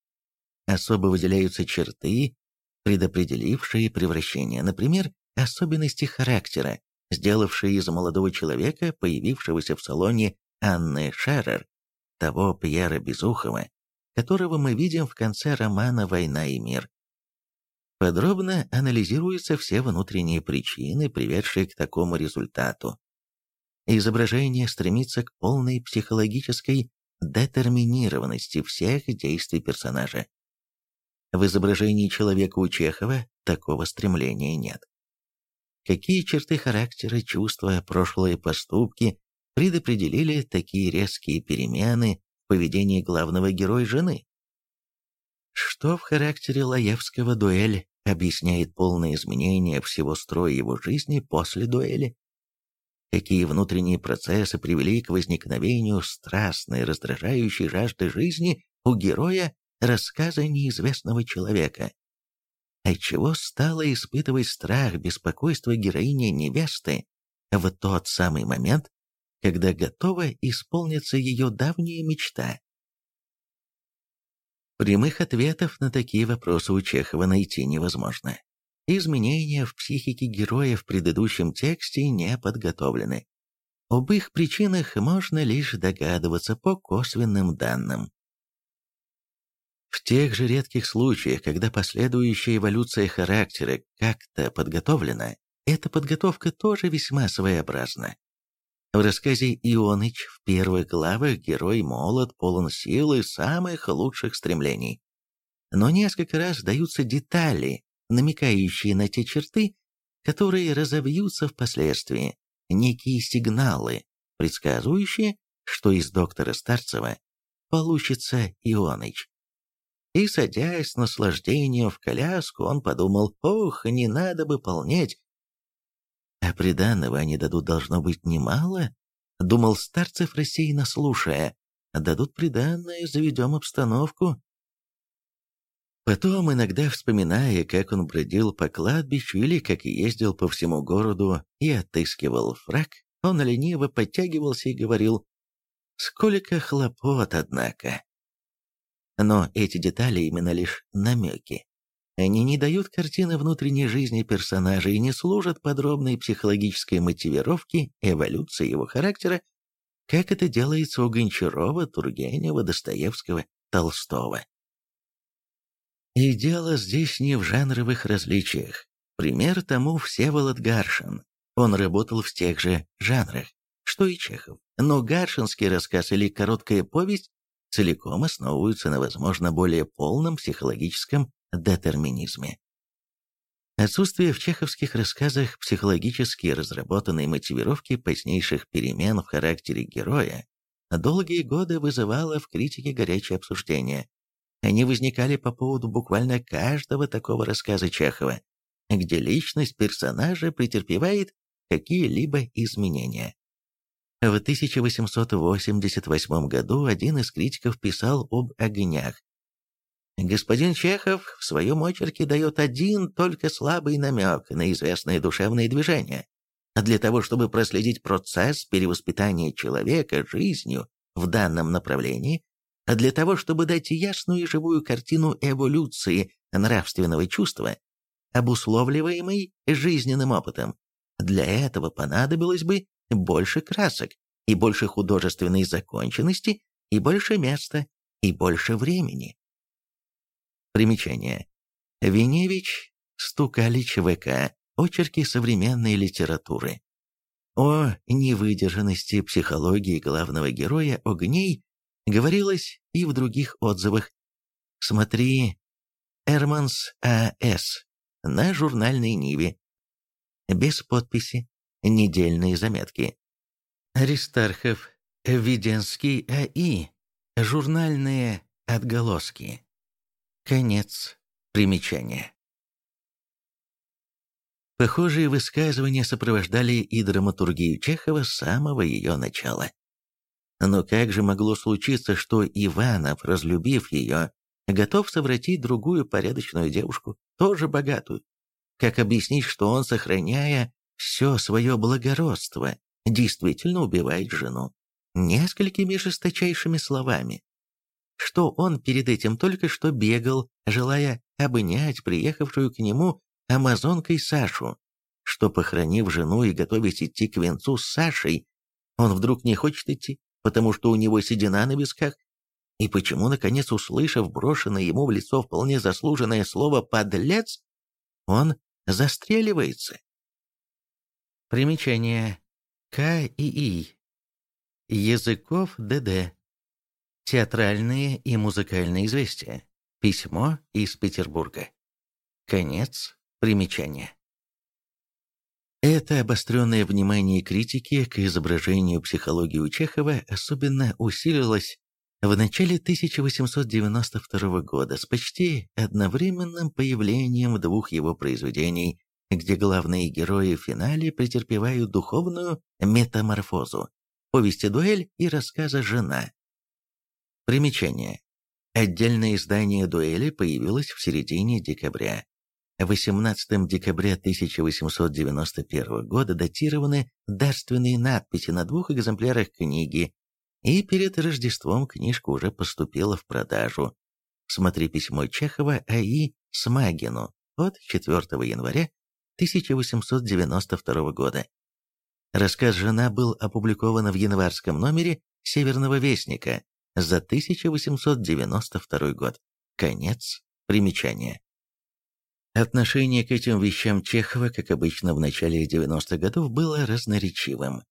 Особо выделяются черты, предопределившие превращение, например, особенности характера, сделавшие из молодого человека, появившегося в салоне Анны Шерер, того Пьера Безухова, которого мы видим в конце романа «Война и мир». Подробно анализируются все внутренние причины, приведшие к такому результату. Изображение стремится к полной психологической детерминированности всех действий персонажа. В изображении человека у Чехова такого стремления нет. Какие черты характера, чувства, прошлые поступки предопределили такие резкие перемены в поведении главного героя жены? Что в характере Лаевского дуэль объясняет полное изменение всего строя его жизни после дуэли? Какие внутренние процессы привели к возникновению страстной, раздражающей жажды жизни у героя рассказа неизвестного человека? отчего стала испытывать страх, беспокойство героини невесты в тот самый момент, когда готова исполниться ее давняя мечта. Прямых ответов на такие вопросы у Чехова найти невозможно. Изменения в психике героя в предыдущем тексте не подготовлены. Об их причинах можно лишь догадываться по косвенным данным. В тех же редких случаях, когда последующая эволюция характера как-то подготовлена, эта подготовка тоже весьма своеобразна. В рассказе «Ионыч» в первых главах герой молод, полон сил и самых лучших стремлений. Но несколько раз даются детали, намекающие на те черты, которые разовьются впоследствии, некие сигналы, предсказывающие, что из доктора Старцева получится Ионыч. И, садясь с наслаждением в коляску, он подумал, ох, не надо бы полнеть. А приданного они дадут должно быть немало, думал Старцев, рассеянно слушая. Дадут приданное, заведем обстановку. Потом, иногда вспоминая, как он бродил по кладбищу или как ездил по всему городу и отыскивал фраг, он лениво подтягивался и говорил «Сколько хлопот, однако!» Но эти детали именно лишь намеки. Они не дают картины внутренней жизни персонажа и не служат подробной психологической мотивировке эволюции его характера, как это делается у Гончарова, Тургенева, Достоевского, Толстого. И дело здесь не в жанровых различиях. Пример тому Всеволод Гаршин. Он работал в тех же жанрах, что и Чехов. Но гаршинский рассказ или короткая повесть целиком основываются на, возможно, более полном психологическом детерминизме. Отсутствие в чеховских рассказах психологически разработанной мотивировки позднейших перемен в характере героя долгие годы вызывало в критике горячее обсуждение. Они возникали по поводу буквально каждого такого рассказа Чехова, где личность персонажа претерпевает какие-либо изменения. В 1888 году один из критиков писал об огнях. Господин Чехов в своем очерке дает один только слабый намек на известное душевное движение. Для того, чтобы проследить процесс перевоспитания человека жизнью в данном направлении, для того, чтобы дать ясную и живую картину эволюции нравственного чувства, обусловливаемой жизненным опытом, для этого понадобилось бы больше красок, и больше художественной законченности, и больше места, и больше времени. Примечание. Веневич, Стукалич ВК. Очерки современной литературы. О невыдержанности психологии главного героя огней говорилось и в других отзывах. Смотри Эрманс А.С. на журнальной Ниве. Без подписи. Недельные заметки. Аристархов, Веденский А.И. Журнальные отголоски. Конец примечания. Похожие высказывания сопровождали и драматургию Чехова с самого ее начала. Но как же могло случиться, что Иванов, разлюбив ее, готов совратить другую порядочную девушку, тоже богатую? Как объяснить, что он, сохраняя все свое благородство, действительно убивает жену? Несколькими жесточайшими словами. Что он перед этим только что бегал, желая обнять приехавшую к нему амазонкой Сашу, что, похоронив жену и готовясь идти к венцу с Сашей, он вдруг не хочет идти, потому что у него седина на висках, и почему, наконец, услышав брошенное ему в лицо вполне заслуженное слово «подлец», он застреливается. Примечание. К и И. Языков ДД. Театральные и музыкальные известия. Письмо из Петербурга. Конец примечания. Это обостренное внимание критики к изображению психологии у Чехова особенно усилилось в начале 1892 года с почти одновременным появлением двух его произведений, где главные герои в финале претерпевают духовную метаморфозу, повести «Дуэль» и рассказа «Жена». Примечание. Отдельное издание «Дуэли» появилось в середине декабря. 18 декабря 1891 года датированы дарственные надписи на двух экземплярах книги, и перед Рождеством книжка уже поступила в продажу. Смотри письмо Чехова А.И. Смагину от 4 января 1892 года. Рассказ «Жена» был опубликован в январском номере «Северного вестника» за 1892 год. Конец примечания. Отношение к этим вещам Чехова, как обычно в начале 90-х годов, было разноречивым.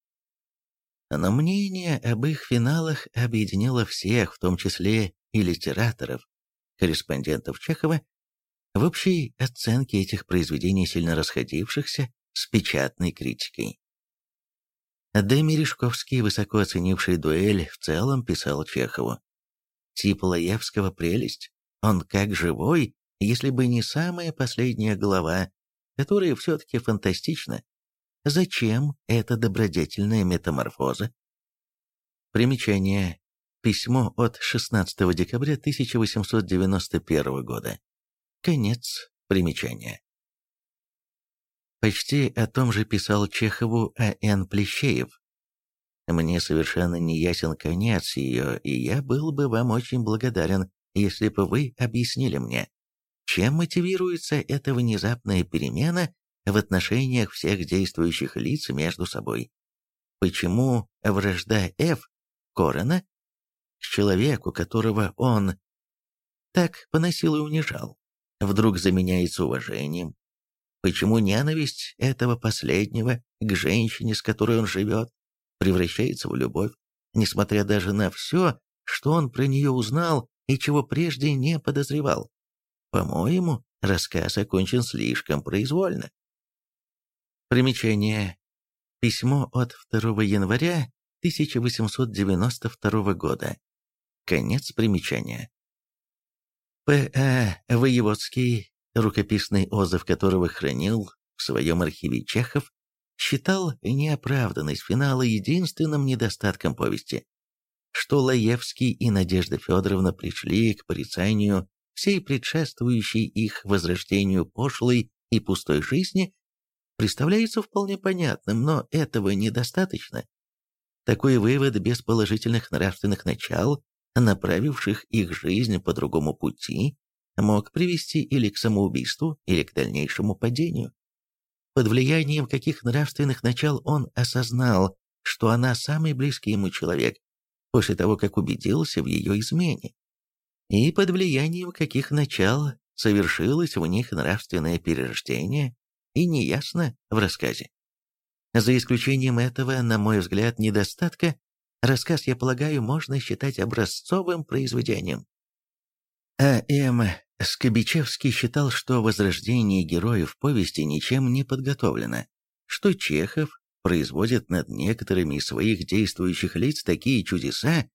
Но мнение об их финалах объединило всех, в том числе и литераторов, корреспондентов Чехова, в общей оценке этих произведений, сильно расходившихся с печатной критикой. Д. Мережковский, высоко оценивший дуэль, в целом писал Чехову. Тип Лаевского прелесть, он как живой, если бы не самая последняя глава, которая все-таки фантастична. Зачем эта добродетельная метаморфоза? Примечание. Письмо от 16 декабря 1891 года. Конец примечания. Почти о том же писал Чехову А.Н. Плещеев. «Мне совершенно не ясен конец ее, и я был бы вам очень благодарен, если бы вы объяснили мне, чем мотивируется эта внезапная перемена в отношениях всех действующих лиц между собой? Почему вражда Ф. Корена к человеку, которого он так поносил и унижал, вдруг заменяется уважением? Почему ненависть этого последнего к женщине, с которой он живет, превращается в любовь, несмотря даже на все, что он про нее узнал и чего прежде не подозревал? По-моему, рассказ окончен слишком произвольно. Примечание. Письмо от 2 января 1892 года. Конец примечания. П.А. Воеводский, рукописный отзыв которого хранил в своем архиве Чехов, считал неоправданность финала единственным недостатком повести, что Лаевский и Надежда Федоровна пришли к порицанию всей предшествующей их возрождению пошлой и пустой жизни, представляется вполне понятным, но этого недостаточно. Такой вывод без положительных нравственных начал, направивших их жизнь по другому пути, мог привести или к самоубийству, или к дальнейшему падению. Под влиянием каких нравственных начал он осознал, что она самый близкий ему человек, после того, как убедился в ее измене. И под влиянием каких начал совершилось в них нравственное перерождение, и неясно в рассказе. За исключением этого, на мой взгляд, недостатка, рассказ, я полагаю, можно считать образцовым произведением. А. М. Скобичевский считал, что возрождение героев повести ничем не подготовлено, что Чехов производит над некоторыми из своих действующих лиц такие чудеса,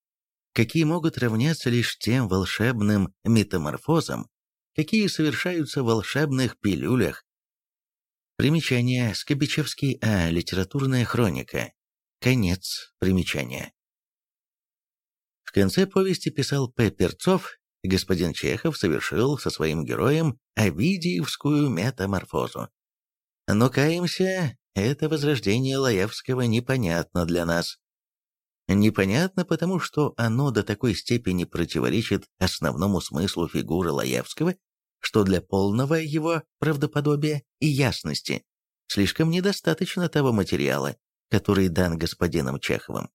какие могут равняться лишь тем волшебным метаморфозам, какие совершаются в волшебных пилюлях. Примечание Скобичевский А. Литературная хроника. Конец примечания. Конце повести писал П. Перцов, господин Чехов совершил со своим героем овидиевскую метаморфозу. Но, каемся, это возрождение Лаевского непонятно для нас. Непонятно потому, что оно до такой степени противоречит основному смыслу фигуры Лаевского, что для полного его правдоподобия и ясности слишком недостаточно того материала, который дан господином Чеховым.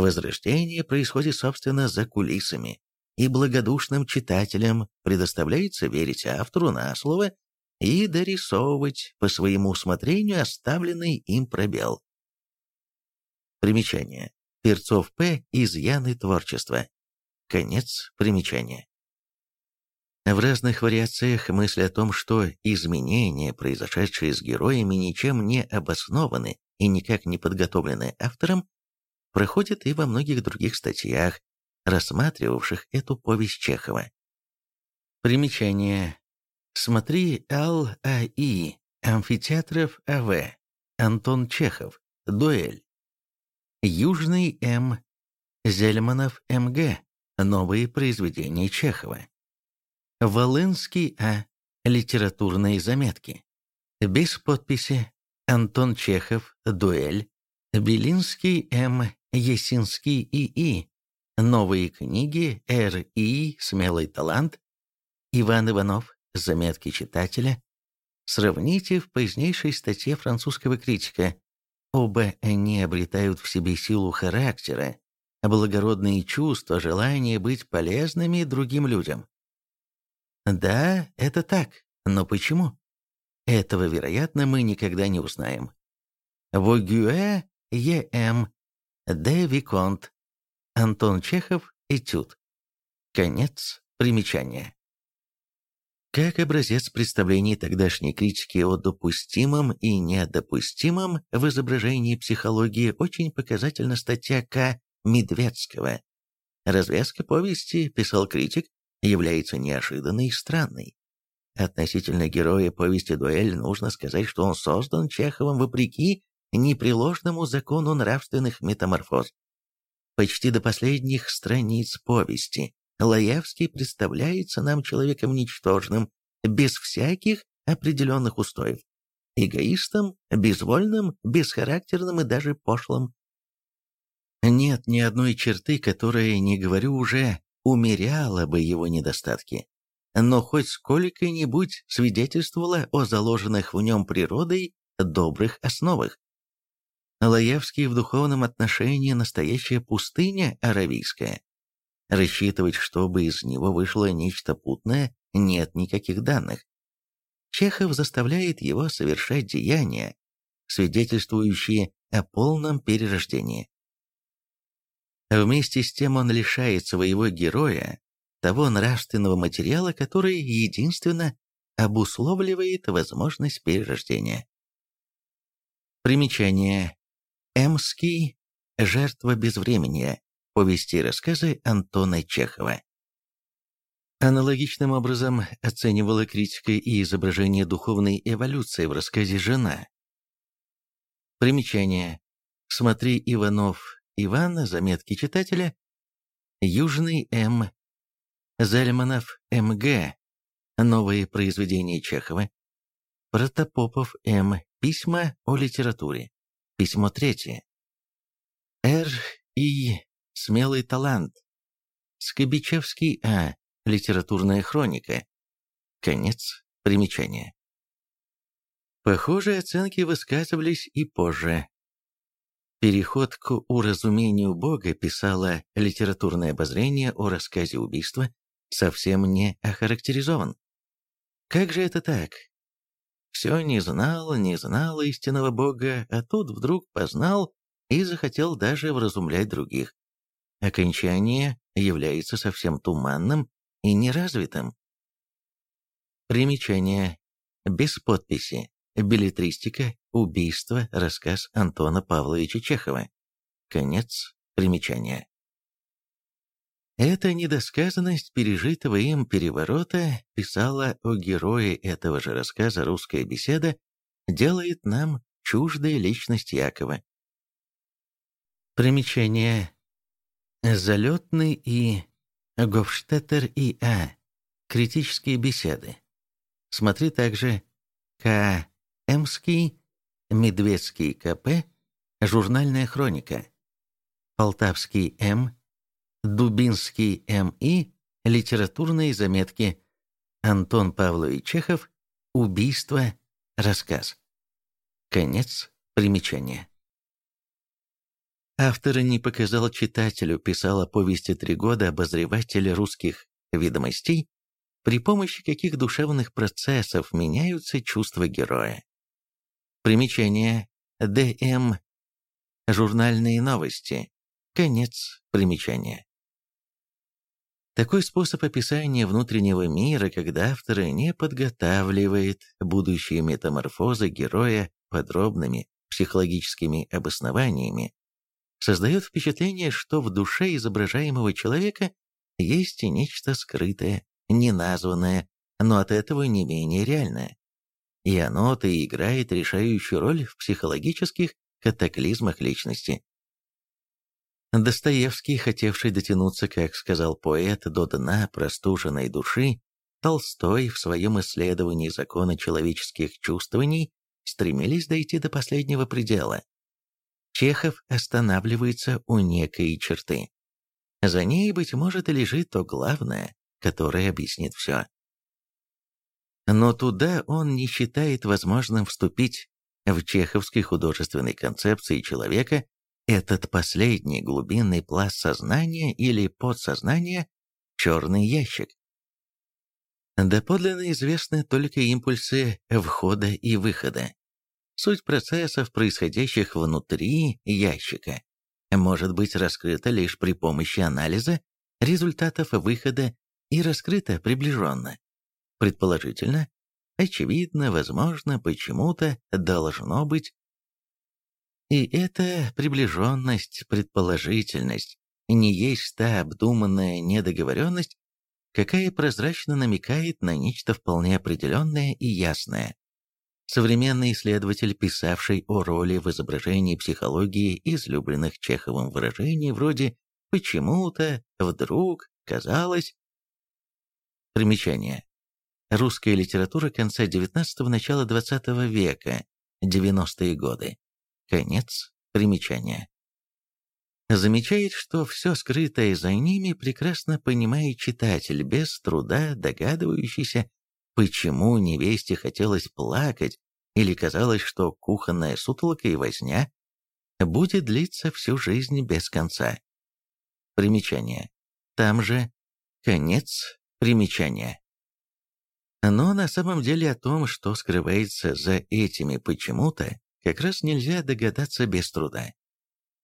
Возрождение происходит, собственно, за кулисами, и благодушным читателям предоставляется верить автору на слово и дорисовывать по своему усмотрению оставленный им пробел. Примечание. Перцов П. Изъяны творчества. Конец примечания. В разных вариациях мысль о том, что изменения, произошедшие с героями, ничем не обоснованы и никак не подготовлены автором, проходит и во многих других статьях, рассматривавших эту повесть Чехова. Примечание. Смотри Ал-А.И. Амфитеатров А.В. Антон Чехов. Дуэль. Южный М. Зельманов М.Г. Новые произведения Чехова. Волынский А. Литературные заметки. Без подписи. Антон Чехов. Дуэль. Белинский М. Есинский И.И. Новые книги, Р.И. «Смелый талант», Иван Иванов, заметки читателя. Сравните в позднейшей статье французского критика. Оба они обретают в себе силу характера, благородные чувства, желание быть полезными другим людям. Да, это так, но почему? Этого, вероятно, мы никогда не узнаем. Вогюэ Е.М. Де Виконт Антон Чехов, Этюд. Конец примечания. Как образец представлений тогдашней критики о допустимом и недопустимом в изображении психологии очень показательна статья К. Медведского. Развязка повести, писал критик, является неожиданной и странной. Относительно героя повести «Дуэль» нужно сказать, что он создан Чеховым вопреки непреложному закону нравственных метаморфоз. Почти до последних страниц повести Лаевский представляется нам человеком ничтожным, без всяких определенных устоев, эгоистом, безвольным, бесхарактерным и даже пошлым. Нет ни одной черты, которая, не говорю уже, умеряла бы его недостатки, но хоть сколько-нибудь свидетельствовала о заложенных в нем природой добрых основах. Лаевский в духовном отношении настоящая пустыня аравийская. Рассчитывать, чтобы из него вышло нечто путное, нет никаких данных. Чехов заставляет его совершать деяния, свидетельствующие о полном перерождении. Вместе с тем он лишает своего героя того нравственного материала, который единственно обусловливает возможность перерождения. Примечание. Эмский «Жертва безвремени», повести рассказы Антона Чехова. Аналогичным образом оценивала критика и изображение духовной эволюции в рассказе «Жена». Примечание. Смотри Иванов Иван, заметки читателя. Южный М. Зальманов М.Г. Новые произведения Чехова. Протопопов М. Письма о литературе. Письмо третье. Р. И. Смелый талант. Скобичевский А. Литературная хроника. Конец примечания. Похожие оценки высказывались и позже. Переход к уразумению Бога, писало литературное обозрение о рассказе убийства, совсем не охарактеризован. Как же это так? Все не знал, не знал истинного Бога, а тут вдруг познал и захотел даже вразумлять других. Окончание является совсем туманным и неразвитым. Примечание. Без подписи. Билетристика. Убийство. Рассказ Антона Павловича Чехова. Конец примечания. Эта недосказанность пережитого им переворота, писала о герое этого же рассказа «Русская беседа», делает нам чуждой личность Якова. Примечание. Залетный и Гофштеттер и А. Критические беседы. Смотри также К. Эмский, Медведский КП, Журнальная хроника. Полтавский М. Дубинский М.И. Литературные заметки. Антон Павлович Чехов. Убийство. Рассказ. Конец примечания. Автор не показал читателю, писал о повести «Три года» обозреватель русских ведомостей, при помощи каких душевных процессов меняются чувства героя. Примечание. ДМ. Журнальные новости. Конец примечания. Такой способ описания внутреннего мира, когда автор не подготавливает будущие метаморфозы героя подробными психологическими обоснованиями, создает впечатление, что в душе изображаемого человека есть и нечто скрытое, неназванное, но от этого не менее реальное. И оно-то играет решающую роль в психологических катаклизмах личности. Достоевский, хотевший дотянуться, как сказал поэт, до дна простуженной души, Толстой в своем исследовании закона человеческих чувствований стремились дойти до последнего предела. Чехов останавливается у некой черты. За ней, быть может, и лежит то главное, которое объяснит все. Но туда он не считает возможным вступить в чеховской художественной концепции человека этот последний глубинный пласт сознания или подсознания – черный ящик. Доподлинно известны только импульсы входа и выхода. Суть процессов, происходящих внутри ящика, может быть раскрыта лишь при помощи анализа результатов выхода и раскрыта приближенно. Предположительно, очевидно, возможно, почему-то, должно быть, и эта приближенность, предположительность, не есть та обдуманная недоговоренность, какая прозрачно намекает на нечто вполне определенное и ясное. Современный исследователь, писавший о роли в изображении психологии излюбленных Чеховым выражений вроде «почему-то», «вдруг», «казалось». Примечание. Русская литература конца XIX – начала XX века, 90-е годы. Конец примечания. Замечает, что все скрытое за ними прекрасно понимает читатель, без труда догадывающийся, почему невесте хотелось плакать или казалось, что кухонная сутолка и возня будет длиться всю жизнь без конца. Примечание. Там же конец примечания. Но на самом деле о том, что скрывается за этими почему-то, как раз нельзя догадаться без труда.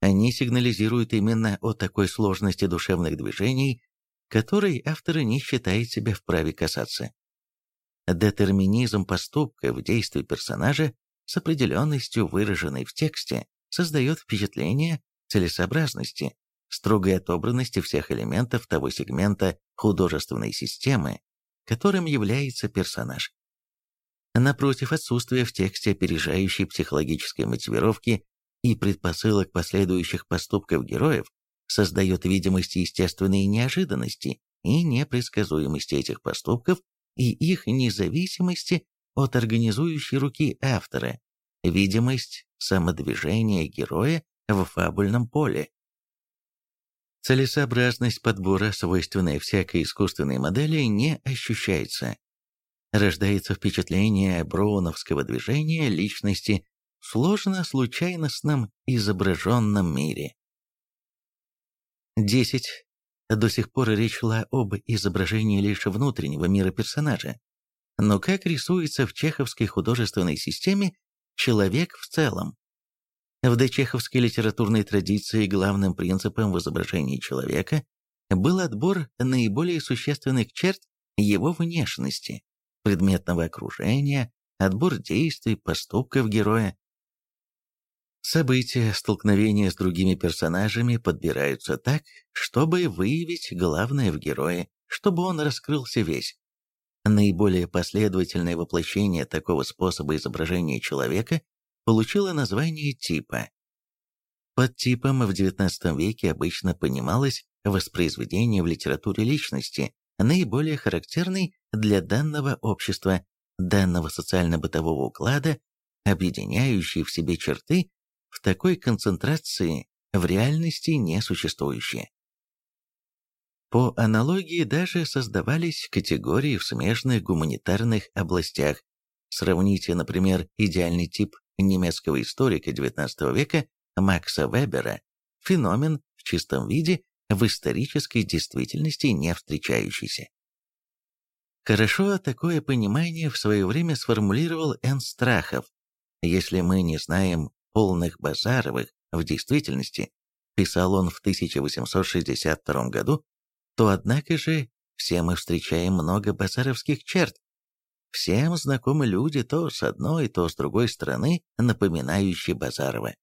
Они сигнализируют именно о такой сложности душевных движений, которой автор не считает себя вправе касаться. Детерминизм поступка в действии персонажа с определенностью, выраженной в тексте, создает впечатление целесообразности, строгой отобранности всех элементов того сегмента художественной системы, которым является персонаж. Напротив, отсутствие в тексте опережающей психологической мотивировки и предпосылок последующих поступков героев создает видимость естественной неожиданности и непредсказуемости этих поступков и их независимости от организующей руки автора, видимость самодвижения героя в фабульном поле. Целесообразность подбора, свойственная всякой искусственной модели, не ощущается. Рождается впечатление броуновского движения личности в сложно-случайностном изображенном мире. 10. До сих пор речь шла об изображении лишь внутреннего мира персонажа. Но как рисуется в чеховской художественной системе человек в целом? В дочеховской литературной традиции главным принципом в изображении человека был отбор наиболее существенных черт его внешности, предметного окружения, отбор действий, поступков героя. События, столкновения с другими персонажами подбираются так, чтобы выявить главное в герое, чтобы он раскрылся весь. Наиболее последовательное воплощение такого способа изображения человека получила название типа. Под типом в XIX веке обычно понималось воспроизведение в литературе личности, наиболее характерной для данного общества, данного социально-бытового уклада, объединяющей в себе черты в такой концентрации в реальности несуществующие. По аналогии даже создавались категории в смежных гуманитарных областях. Сравните, например, идеальный тип немецкого историка XIX века Макса Вебера, феномен в чистом виде, в исторической действительности не встречающийся. Хорошо такое понимание в свое время сформулировал Н. Страхов. Если мы не знаем полных Базаровых в действительности, писал он в 1862 году, то однако же все мы встречаем много базаровских черт, Всем знакомы люди то с одной, то с другой стороны, напоминающие Базарова.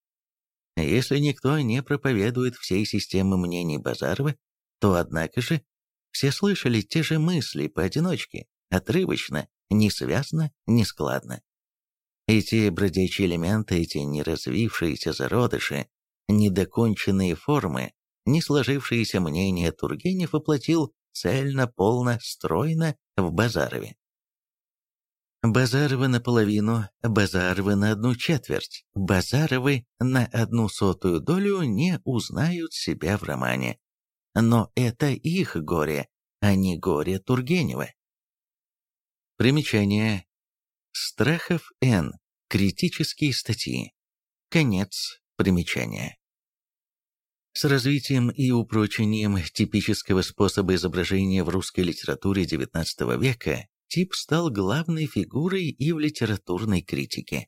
Если никто не проповедует всей системы мнений Базарова, то, однако же, все слышали те же мысли поодиночке, отрывочно, не связно, не складно. Эти бродячие элементы, эти неразвившиеся зародыши, недоконченные формы, не сложившиеся мнения Тургенев воплотил цельно, полно, стройно в Базарове. Базаровы наполовину, Базаровы на одну четверть, Базаровы на одну сотую долю не узнают себя в романе. Но это их горе, а не горе Тургенева. Примечание. Страхов Н. Критические статьи. Конец примечания. С развитием и упрочением типического способа изображения в русской литературе XIX века тип стал главной фигурой и в литературной критике.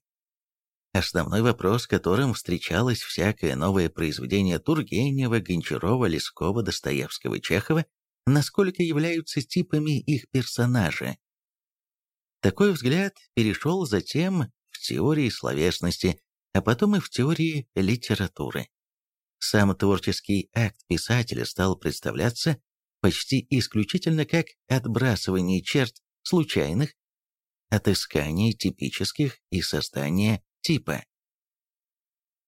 Основной вопрос, которым встречалось всякое новое произведение Тургенева, Гончарова, Лескова, Достоевского, Чехова, насколько являются типами их персонажи. Такой взгляд перешел затем в теории словесности, а потом и в теории литературы. Сам творческий акт писателя стал представляться почти исключительно как отбрасывание черт случайных, отыскание типических и создание типа.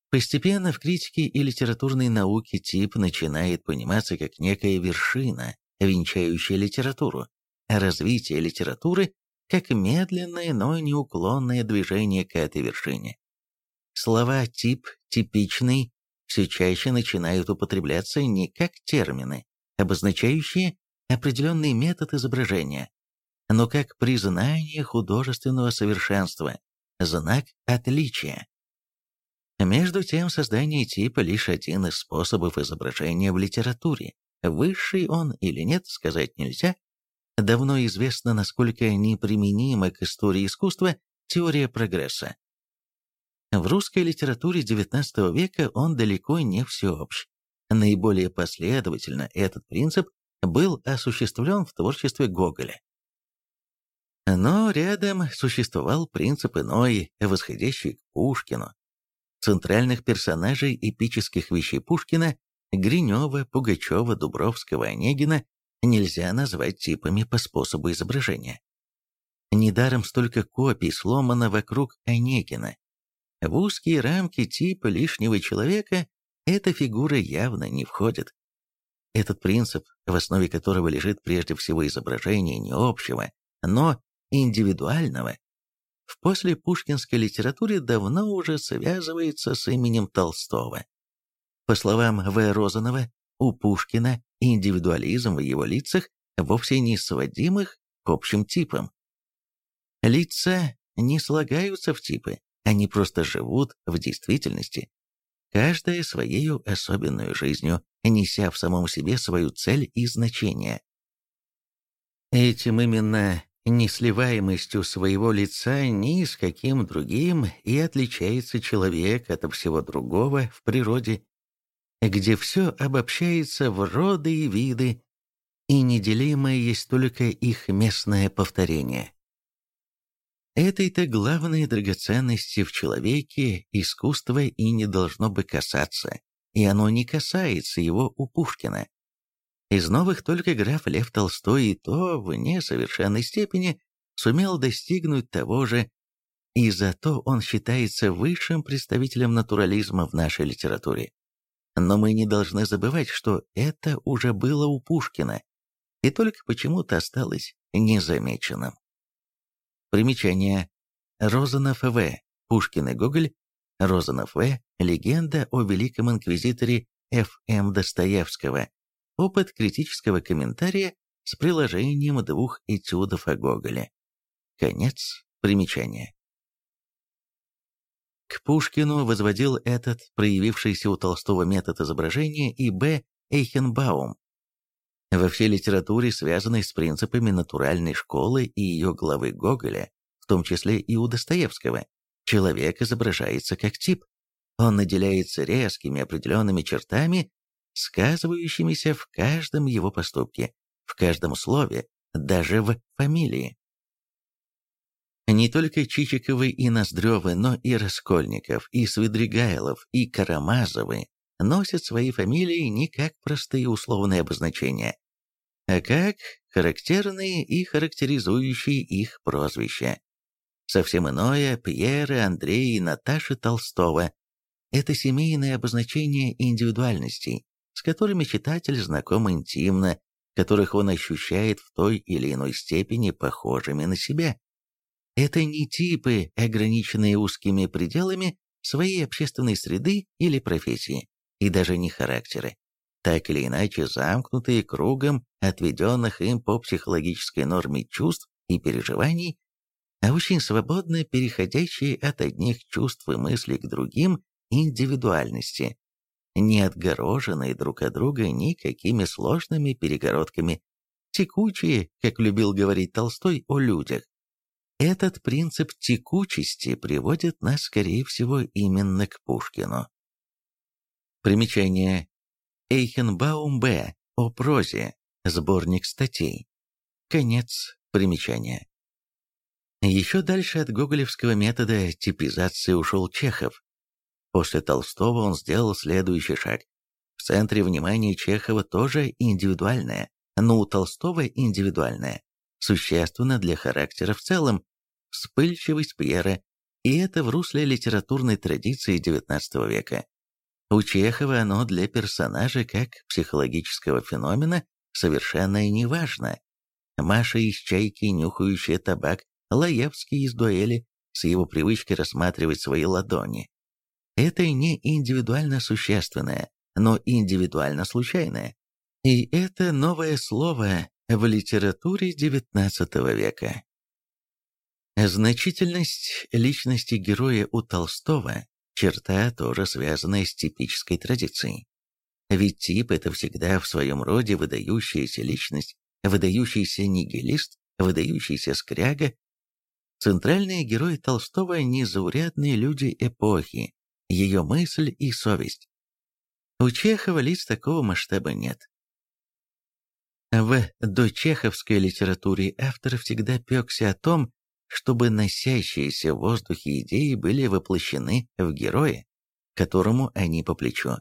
Постепенно в критике и литературной науке тип начинает пониматься как некая вершина, венчающая литературу, а развитие литературы как медленное, но неуклонное движение к этой вершине. Слова «тип», «типичный» все чаще начинают употребляться не как термины, обозначающие определенный метод изображения, но как признание художественного совершенства, знак отличия. Между тем, создание типа лишь один из способов изображения в литературе. Высший он или нет, сказать нельзя. Давно известно, насколько неприменима к истории искусства теория прогресса. В русской литературе XIX века он далеко не всеобщ. Наиболее последовательно этот принцип был осуществлен в творчестве Гоголя. Но рядом существовал принцип иной, восходящий к Пушкину. Центральных персонажей эпических вещей Пушкина Гринева, Пугачева, Дубровского, Онегина нельзя назвать типами по способу изображения. Недаром столько копий сломано вокруг Онегина. В узкие рамки типа лишнего человека эта фигура явно не входит. Этот принцип, в основе которого лежит прежде всего изображение не общего, но индивидуального, в послепушкинской литературе давно уже связывается с именем Толстого. По словам В. Розанова, у Пушкина индивидуализм в его лицах вовсе не сводимых к общим типам. Лица не слагаются в типы, они просто живут в действительности, каждая своей особенной жизнью, неся в самом себе свою цель и значение. Этим именно несливаемостью своего лица ни с каким другим и отличается человек от всего другого в природе, где все обобщается в роды и виды, и неделимое есть только их местное повторение. Этой-то главной драгоценности в человеке искусство и не должно бы касаться, и оно не касается его у Пушкина. Из новых только граф Лев Толстой и то в несовершенной степени сумел достигнуть того же, и зато он считается высшим представителем натурализма в нашей литературе. Но мы не должны забывать, что это уже было у Пушкина, и только почему-то осталось незамеченным. Примечание. Розанов В. Пушкин и Гоголь. Розанов В. Легенда о великом инквизиторе Ф.М. Достоевского. Опыт критического комментария с приложением двух этюдов о Гоголе. Конец примечания. К Пушкину возводил этот проявившийся у Толстого метод изображения и Б. Эйхенбаум. Во всей литературе, связанной с принципами натуральной школы и ее главы Гоголя, в том числе и у Достоевского, человек изображается как тип. Он наделяется резкими определенными чертами сказывающимися в каждом его поступке, в каждом слове, даже в фамилии. Не только Чичиковы и Ноздревы, но и Раскольников, и Свидригайлов, и Карамазовы носят свои фамилии не как простые условные обозначения, а как характерные и характеризующие их прозвища. Совсем иное Пьера, Андрея и Наташи Толстого – это семейное обозначение индивидуальностей, с которыми читатель знаком интимно, которых он ощущает в той или иной степени похожими на себя. Это не типы, ограниченные узкими пределами своей общественной среды или профессии, и даже не характеры, так или иначе замкнутые кругом отведенных им по психологической норме чувств и переживаний, а очень свободно переходящие от одних чувств и мыслей к другим индивидуальности, не отгороженные друг от друга никакими сложными перегородками, текучие, как любил говорить Толстой о людях. Этот принцип текучести приводит нас, скорее всего, именно к Пушкину. Примечание. Эйхенбаум Б. О прозе. Сборник статей. Конец примечания. Еще дальше от гоголевского метода типизации ушел Чехов, После Толстого он сделал следующий шаг. В центре внимания Чехова тоже индивидуальное, но у Толстого индивидуальное, существенно для характера в целом, вспыльчивость Пьера, и это в русле литературной традиции XIX века. У Чехова оно для персонажа как психологического феномена совершенно не важно. Маша из «Чайки», нюхающая табак, Лаевский из «Дуэли» с его привычкой рассматривать свои ладони, это не индивидуально существенное, но индивидуально случайное. И это новое слово в литературе XIX века. Значительность личности героя у Толстого – черта, тоже связанная с типической традицией. Ведь тип – это всегда в своем роде выдающаяся личность, выдающийся нигилист, выдающийся скряга. Центральные герои Толстого – незаурядные люди эпохи, ее мысль и совесть. У Чехова лиц такого масштаба нет. В дочеховской литературе автор всегда пекся о том, чтобы носящиеся в воздухе идеи были воплощены в герое, которому они по плечу.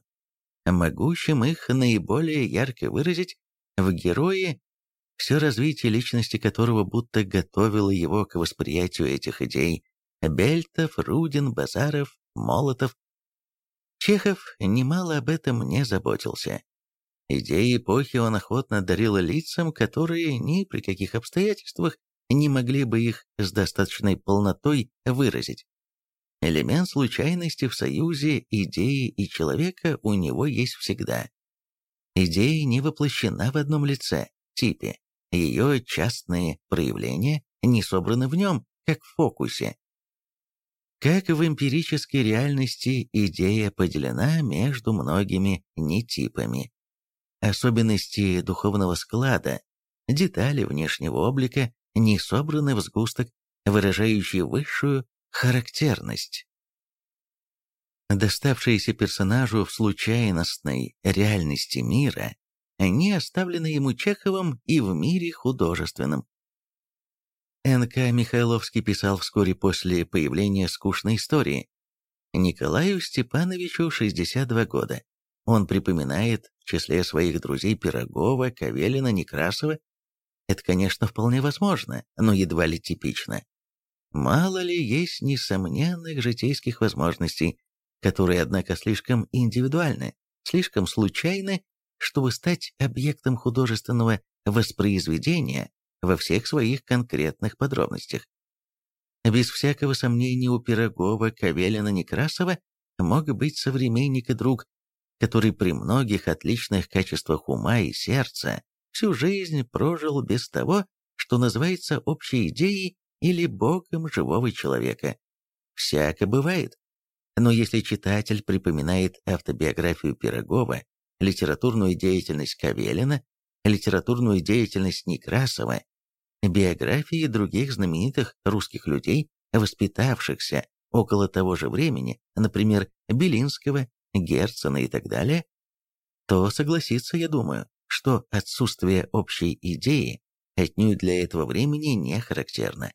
Могущим их наиболее ярко выразить в герое все развитие личности которого будто готовило его к восприятию этих идей. Бельтов, Рудин, Базаров, Молотов. Чехов немало об этом не заботился. Идеи эпохи он охотно дарил лицам, которые ни при каких обстоятельствах не могли бы их с достаточной полнотой выразить. Элемент случайности в союзе идеи и человека у него есть всегда. Идея не воплощена в одном лице, типе. Ее частные проявления не собраны в нем, как в фокусе. Как в эмпирической реальности идея поделена между многими нетипами. Особенности духовного склада, детали внешнего облика не собраны в сгусток, выражающий высшую характерность. Доставшиеся персонажу в случайностной реальности мира, они оставлены ему Чеховым и в мире художественном. Н.К. Михайловский писал вскоре после появления «Скучной истории». Николаю Степановичу 62 года. Он припоминает в числе своих друзей Пирогова, Кавелина, Некрасова. Это, конечно, вполне возможно, но едва ли типично. Мало ли есть несомненных житейских возможностей, которые, однако, слишком индивидуальны, слишком случайны, чтобы стать объектом художественного воспроизведения во всех своих конкретных подробностях. Без всякого сомнения у Пирогова, Кавелина, Некрасова мог быть современник и друг, который при многих отличных качествах ума и сердца всю жизнь прожил без того, что называется общей идеей или богом живого человека. Всяко бывает. Но если читатель припоминает автобиографию Пирогова, литературную деятельность Кавелина, литературную деятельность Некрасова, биографии других знаменитых русских людей, воспитавшихся около того же времени, например, Белинского, Герцена и так далее, то согласиться, я думаю, что отсутствие общей идеи отнюдь для этого времени не характерно.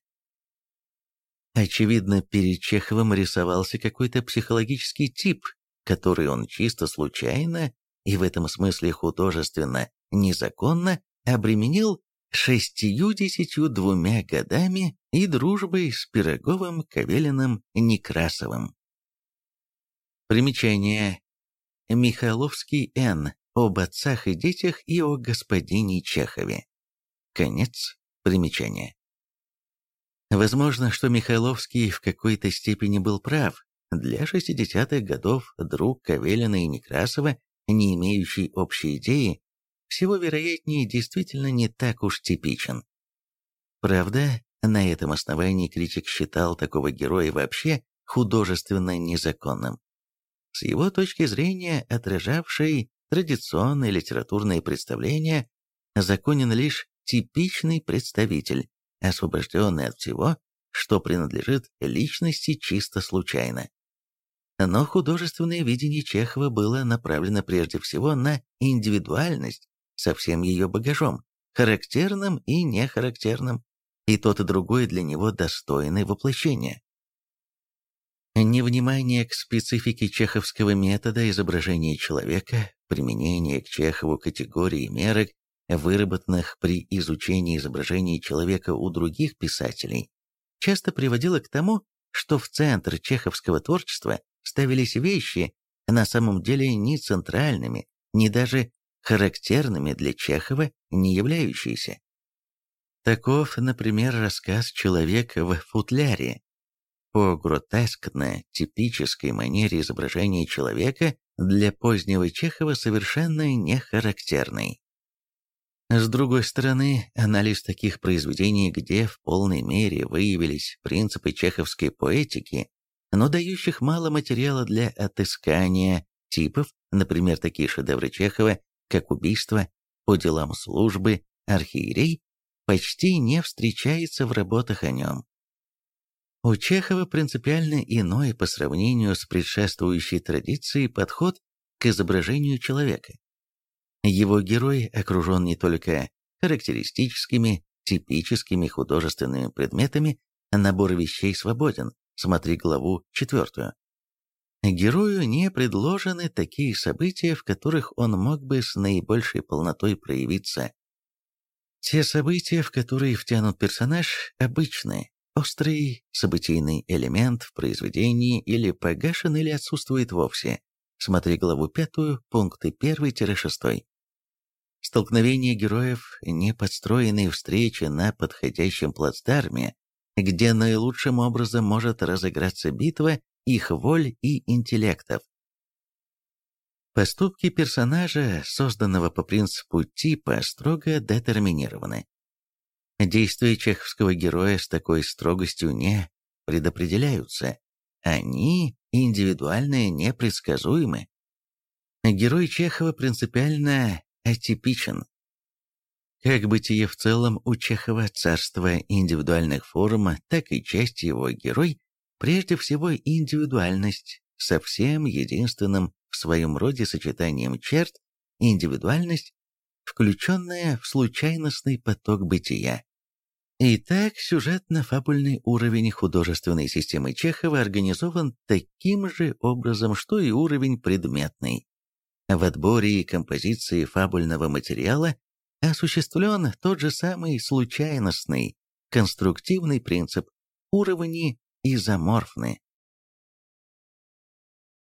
Очевидно, перед Чеховым рисовался какой-то психологический тип, который он чисто случайно и в этом смысле художественно незаконно обременил шестью-десятью двумя годами и дружбой с Пироговым, Кавелиным, Некрасовым. Примечание. Михайловский Н. Об отцах и детях и о господине Чехове. Конец примечания. Возможно, что Михайловский в какой-то степени был прав. Для 60-х годов друг Кавелина и Некрасова, не имеющий общей идеи, всего вероятнее действительно не так уж типичен. Правда, на этом основании критик считал такого героя вообще художественно незаконным. С его точки зрения, отражавший традиционные литературные представления, законен лишь типичный представитель, освобожденный от всего, что принадлежит личности чисто случайно. Но художественное видение Чехова было направлено прежде всего на индивидуальность со всем ее багажом, характерным и нехарактерным, и тот и другой для него достойны воплощения. Невнимание к специфике чеховского метода изображения человека, применение к Чехову категории мерок, выработанных при изучении изображений человека у других писателей, часто приводило к тому, что в центр чеховского творчества ставились вещи, на самом деле ни центральными, ни даже характерными для Чехова не являющиеся. Таков, например, рассказ «Человек в футляре». По гротескно-типической манере изображения человека для позднего Чехова совершенно не характерный. С другой стороны, анализ таких произведений, где в полной мере выявились принципы чеховской поэтики, но дающих мало материала для отыскания типов, например, такие шедевры Чехова, как убийство по делам службы архиерей, почти не встречается в работах о нем. У Чехова принципиально иной по сравнению с предшествующей традицией подход к изображению человека. Его герой окружен не только характеристическими, типическими художественными предметами, набор вещей свободен, смотри главу четвертую. Герою не предложены такие события, в которых он мог бы с наибольшей полнотой проявиться. Те события, в которые втянут персонаж, обычны. Острый событийный элемент в произведении или погашен, или отсутствует вовсе. Смотри главу пятую, пункты 1-6. Столкновение героев, не подстроенные встречи на подходящем плацдарме, где наилучшим образом может разыграться битва их воль и интеллектов. Поступки персонажа, созданного по принципу типа, строго детерминированы. Действия чеховского героя с такой строгостью не предопределяются. Они индивидуальные, непредсказуемы. Герой Чехова принципиально атипичен. Как бытие в целом у Чехова царство индивидуальных форм, так и часть его герой, прежде всего индивидуальность, совсем единственным в своем роде сочетанием черт, индивидуальность, включенная в случайностный поток бытия. Итак, сюжетно-фабульный уровень художественной системы Чехова организован таким же образом, что и уровень предметный. В отборе и композиции фабульного материала осуществлен тот же самый случайностный, конструктивный принцип, уровни изоморфны.